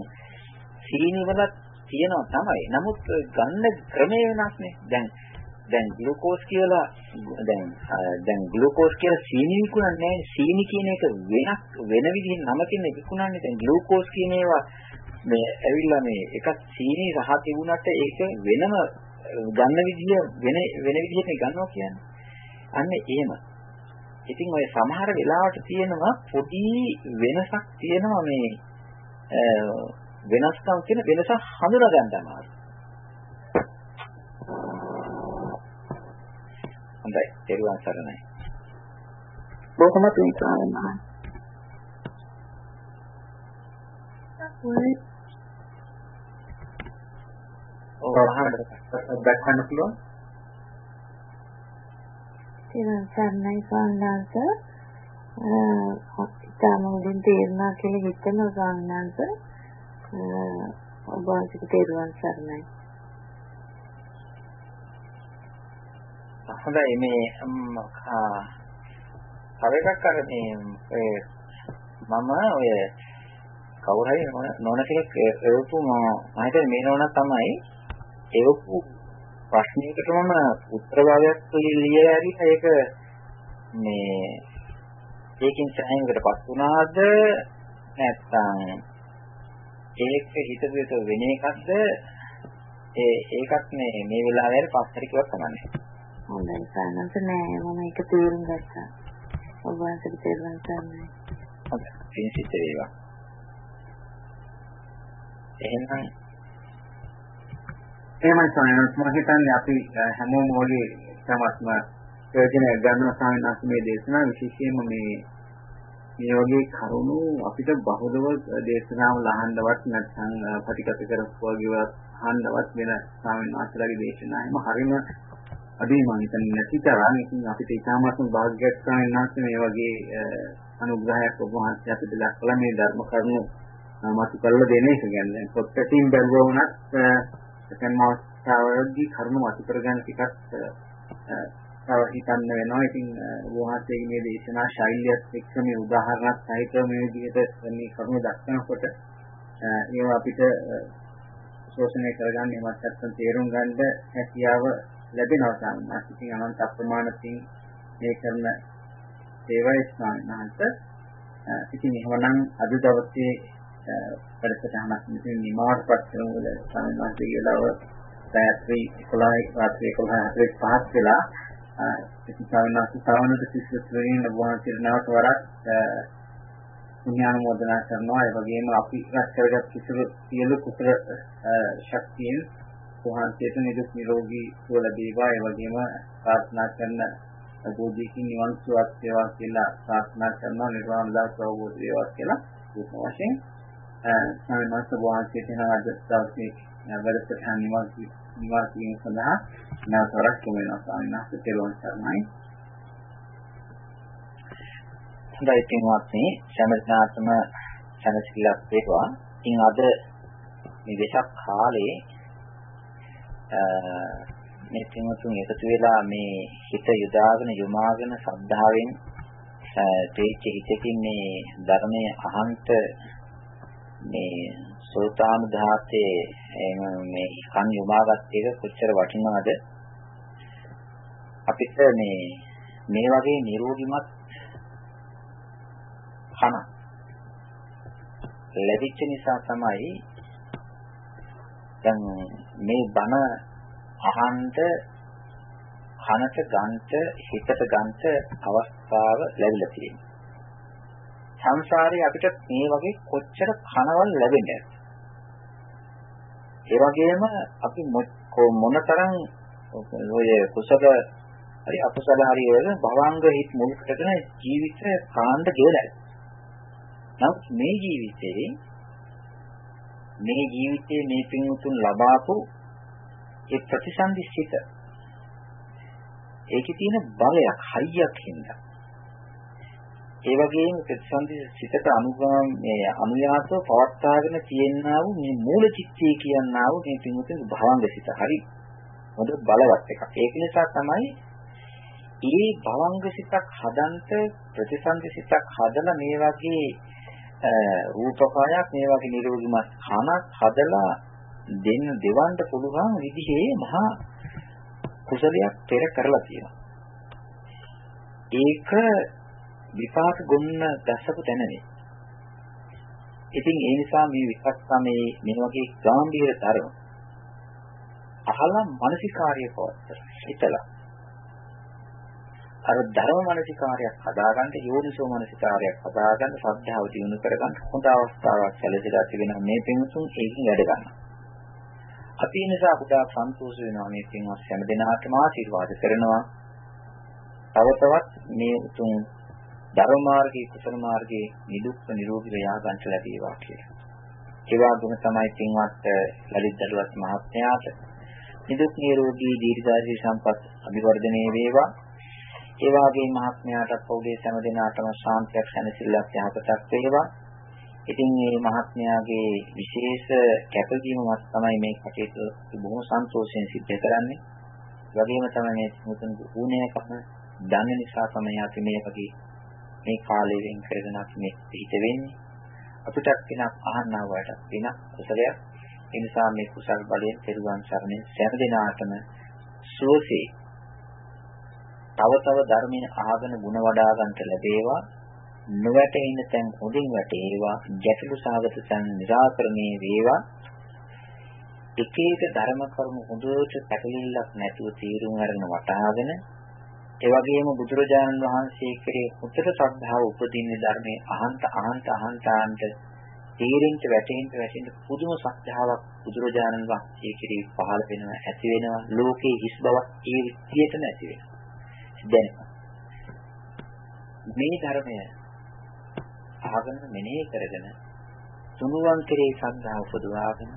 සීනි වලත් තියෙනවා තමයි. නමුත් ගන්න ක්‍රමය වෙනස් නේ. දැන් දැන් ග්ලූකෝස් කියලා දැන් දැන් ග්ලූකෝස් කියලා සීනි විකුණන්නේ සීනි කියන එක වෙනස් වෙන විදිහින් නමකින් විකුණන්නේ. දැන් ග්ලූකෝස් කියන ඒවා මේ ඇවිල්ලා මේ එකක් සීනි රහ තිබුණාට ඒක වෙනම ගන්න විදිය වෙන වෙන විදිහට ගන්නවා කියන්නේ. අන්න එහෙම. ඉතින් ඔය සමහර වෙලාවට තියෙනවා පොඩි වෙනසක් තියෙනවා මේ වෙනස්කම් කියන වෙනස හඳුනා ගන්න අමාරුයි. හොඳයි. තෙරුවන් සරණයි. බොහොම පිං ස්වාමීන් වහන්සේ ඔව් දක්වන්න පුළුවන්? තෙරුවන් සරණයි ස්වාමීන් වහන්සේ ඉතාම උඩින් තේරුණා කියලා හිතනවා ස්වාමීන් වහන්සේ ඔබ වහන්සේට තෙරුවන් සරණයි හොඳයි මේ තව එකක් අර මේ මම ඔය කවුරු හරි නෝන කෙනෙක් එවපු මම හිතන්නේ මේ නෝන තමයි එවපු ප්‍රශ්නයකට මම උත්තර භාගයක් ලියලා ඇරිලා ඒක මේ ඒකින් සෑහීමකටපත් වුණාද? නැත්නම් ඒක හිතපු වෙන එකක්ද? ඒ ඒකත් මේ මේ වෙලාවේ පස්සට කිව්වක් තමයි. හොඳයි සානන්ත නෑ මම ඒක තේරුම් ගත්තා. ඔබ වහන්සේට තේරුම් ගන්නයි. හොඳයි. පින් සිද්ධ වේවා. එහෙනම් එහෙමයි සායනස් මම හිතන්නේ අපි හැමෝම වගේ තමත්ම ප්‍රයෝජන ගන්න සායනස් මේ දේශනා විශේෂයෙන්ම මේ මේ වගේ කරුණු අපිට බහුලව දේශනාව ලහන්නවත් නැත්නම් ප්‍රතිගත කරපුවා ගියවත් අහන්නවත් වෙන ස්වාමීන් වහන්සේලාගේ දේශනා එහෙම හරිම අදී මම හිතන්නේ නැති තරම් ඉතින් අපිට ඉතාමත්ම වාග්යක් ස්වාමීන් වහන්සේ මේ වගේ අනුග්‍රහයක් ඔබ වහන්සේ අපිට දක්වලා මේ ධර්ම කරුණු මතු කරලා දෙන එක ගැන පොත්පතින් බැලුවා වුණත් දැන් මාස්තාවදී කරුණු මතු කරගන්න ටිකක් තව හිතන්න වෙනවා. ඉතින් වහන්සේගේ මේ දේශනා ශෛලියත් එක්ක මේ උදාහරණත් සහිතව මේ විදිහට මේ කරුණු දක්වනකොට ඒවා අපිට ශෝෂණය කරගන්න එමත් නැත්නම් තේරුම් ගන්න හැකියාව ලැබෙනවා සාමාන්‍යයෙන්. ඉතින් අනන්ත අප්‍රමාණකින් මේ කරන සේවය ස්නානහත ඉතින් එහෙමනම් අද දවසේ වැඩසටහනක් මෙතන නිමාවටපත් කරමු සාමාන්‍යයෙන් කියලාව රාත්‍රී 11 රාත්‍රී 11:45 වෙලා ඉතින් සාමාන්‍යයෙන් සාවනද සිස්ටර්ස්වලින් වහන්සේට නැවත වරක් පුණ්‍යානුමෝදනා කරනවා ඒ වගේම අපි රැස් කරගත් කිසිදු සියලු කුසල ශක්තියෙන් වහන්සේට නිදුක් නිරෝගී සුව ලැබේවා. ඒ වගේම ප්‍රාර්ථනා කරන බෝධිකින් නිවන් සුවත් වේවා කියලා ප්‍රාර්ථනා කරනවා. නිර්වාණ දාස අවබෝධ වේවා කියලා දුක් වශයෙන් සාමාන්‍යයෙන් වහන්සේට යන අද දවසේ වැඩසටහන නිවාස නිවාස වීම සඳහා නැවතවරක් කියනවා ස්වාමීන් වහන්සේ තෙරුවන් සරණයි. හොඳයි පින්වත්නි. සම්මතනාත්ම සනසිලක් වේවා. ඉතින් අද මේ වෙසක් කාලේ මේ පින්වතුන් එකතු වෙලා මේ හිත යොදාගෙන යොමාගෙන ශ්‍රද්ධාවෙන් තේච්ච හිතකින් මේ ධර්මයේ අහන්ත මේ සෝතාන ධාතේ මේ කන් යොමාගත් එක කොච්චර වටිනවද? අපිට මේ මේ වගේ නිරෝගිමත් කන ලැබිච්ච නිසා තමයි දැන් මේ බණ අහන්ත කනට ගන්ට හිතට ගන්ට අවස්ථාව ලැබිලා තියෙනවා. සංසාරේ අපිට මේ වගේ කොච්චර කනවල් ලැබෙන්නේ ඒ වගේම අපි මොනතරම් ඔය කුසල හරි අකුසල හරි වල භවංග හිත් මුල් කරගෙන ජීවිත කාණ්ඩ ගෙවලා. නමුත් මේ ජීවිතේ මේ ජීවිතයේ මේ පින්තුන් ලබාපු ඒ ප්‍රතිසන්දි සිත. ඒකේ තියෙන බලයක් හයියක් හින්දා. ඒ වගේම ප්‍රතිසන්දි සිතට අනුගම මේ අනුයාසව පවත්වාගෙන තියෙනා වූ මේ මූල චිත්තය කියනා වූ මේ පින්තුන් භවංග සිත. හරි. හොඳ බලවත් එකක්. ඒක නිසා තමයි ඒ භවංග සිතක් හදන්ත ප්‍රතිසන්දි සිතක් හදලා මේ වගේ රූපකායක් මේ වගේ නිරෝගීමත් කනක් හදලා දෙන්න දෙවන්න පුළුවන් විදිහේ මහා කුසලයක් පෙර කරලා තියෙනවා. ඒක විපාක ගොන්න දැසපු තැනනේ. ඉතින් ඒ නිසා මේ විපස්සමේ මේ වගේ ගැඹීර ධර්ම අහලා මානසිකාර්ය පවත්තර හිතලා අර ධර්ම මානසිකාරයක් හදාගන්න යෝනිසෝ මානසිකාරයක් හදාගන්න ශ්‍රද්ධාව දිනු කරගන්න හොඳ අවස්ථාවක් සැලසෙලා තිබෙනවා මේ පින්සුන් ඒකින් වැඩ ගන්නවා. අපි නිසා පුදා සන්තෝෂ වෙනවා මේ පින්වත් හැම දිනකටම ආශිර්වාද කරනවා. තව තවත් මේ උතුම් ධර්ම මාර්ගයේ කුසල මාර්ගයේ නිදුක් නිරෝගී වේයාගන්ට ලැබේවා කියලා. ඒ වගේම තමයි පින්වත් ලලිත් දරුවත් මහත්මයාට නිදුක් නිරෝගී දීර්ඝායු සම්පත් අභිවර්ධනය වේවා. ඒ වගේම මහත්මයාටත් පොඩි සෑම දිනකටම ශාන්තියක් සැනසෙල්ලක් යහපතක් වේවා. ඉතින් මේ මහත්මයාගේ විශේෂ කැපවීමක් තමයි මේ කටයුතු බොහොම සන්තෝෂයෙන් සිද්ධ කරන්නේ. වගේම තමයි මේ මුතුන් ගුණයකම දන්න නිසා තමයි අපි මේ වගේ මේ කාලය වෙන් කරගෙන අපි මේ පිට වෙන්නේ. අපිටත් වෙනක් අහන්නා වලට වෙන කුසලයක්. ඒ නිසා මේ කුසල් බලයෙන් පෙරුවන් සරණින් සෑම දිනාටම සුවසේ තව තව ධර්මයේ ආගන ಗುಣ වඩා ගන්නට ලැබේවා. නොවැටෙන තැන් හොඳින් වැටේවා. ගැටලු සාගත තැන් निराකරණය වේවා. එක එක ධර්ම කරුණු හොඳට පැටලිල්ලක් නැතුව තීරුම් අරගෙන වටහාගෙන ඒ වගේම බුදුරජාණන් වහන්සේ කෙරේ උතර ශ්‍රද්ධාව උපදින්න ධර්මයේ අහන්ත අහන්ත අහන්තාන්ට තීරින්ට වැටෙන්න වැටෙන්න පුදුම ශ්‍රද්ධාවක් බුදුරජාණන් වහන්සේ කෙරේ පහළ වෙනවා ඇති වෙනවා. ලෝකේ හිස් බවක් ඒ විදියටම ඇති වෙනවා. දැනෙනවා. මේ ධර්මය ආගෙන මෙනෙහි කරගෙන තුනුවන් කෙරේ සද්ධා උපදවාගෙන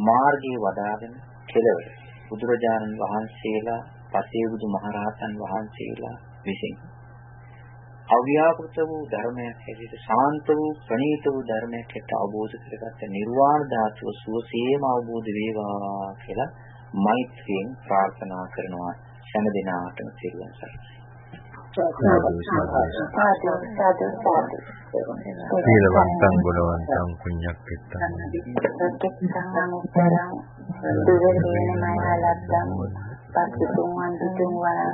මාර්ගයේ වඩාගෙන කෙලවර බුදුරජාණන් වහන්සේලා පසේ බුදු මහරහතන් වහන්සේලා විසින් අව්‍යාකෘත වූ ධර්මයක් හැටියට ශාන්ත වූ ප්‍රණීත වූ ධර්මයක් හැටියට අවබෝධ කරගත්ත නිර්වාණ ධාතුව සුවසේම අවබෝධ වේවා කියලා මෛත්‍රියෙන් ප්‍රාර්ථනා කරනවා හැම දිනාටම සිරුවන් සරණයි. සීලවන්තං ගුණවන්තං පුඤ්ඤක්කෙත්තං පස්තුං වන්දුතුං වා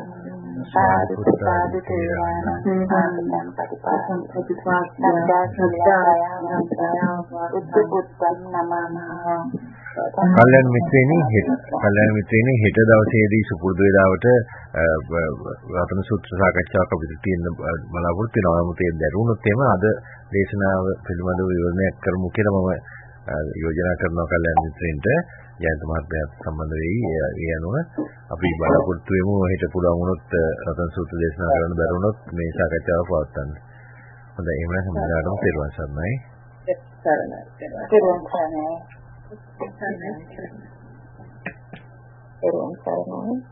සාදු සාදු තේවාන සම්මන් පටිපාසං ප්‍රතිපාස්සා සද්දා උත්තුප්පන් නමමා කල්යන මිත්‍රේනි හෙට කල්යන මිත්‍රේනි හෙට දවසේදී සුපුරුදු වේලාවට රතන සූත්‍ර සාකච්ඡාවක් අපිට තියෙන බලාපොරොත්තු වෙනවා. නමුත් ඒ දැරුණොත් එහෙම අද දේශනාව පිළිබඳව විවරණයක් කරමු කියලා මම යෝජනා කරනවා කල්යන මිත්‍රෙන්ට ජයන්ත මහත්මයාත් සම්බන්ධ වෙයි. ඒ අනුව අපි බලාපොරොත්තු වෙමු හෙට පුළුවන් වුණොත් රතන සූත්‍ර දේශනා කරන්න බැරුණොත් මේ සාකච්ඡාව පවත්වන්න. හොඳයි එහෙනම් හැමදාටම තෙරුවන් සරණයි. සරණයි. තෙරුවන් සරණයි. එරුවන් සරණයි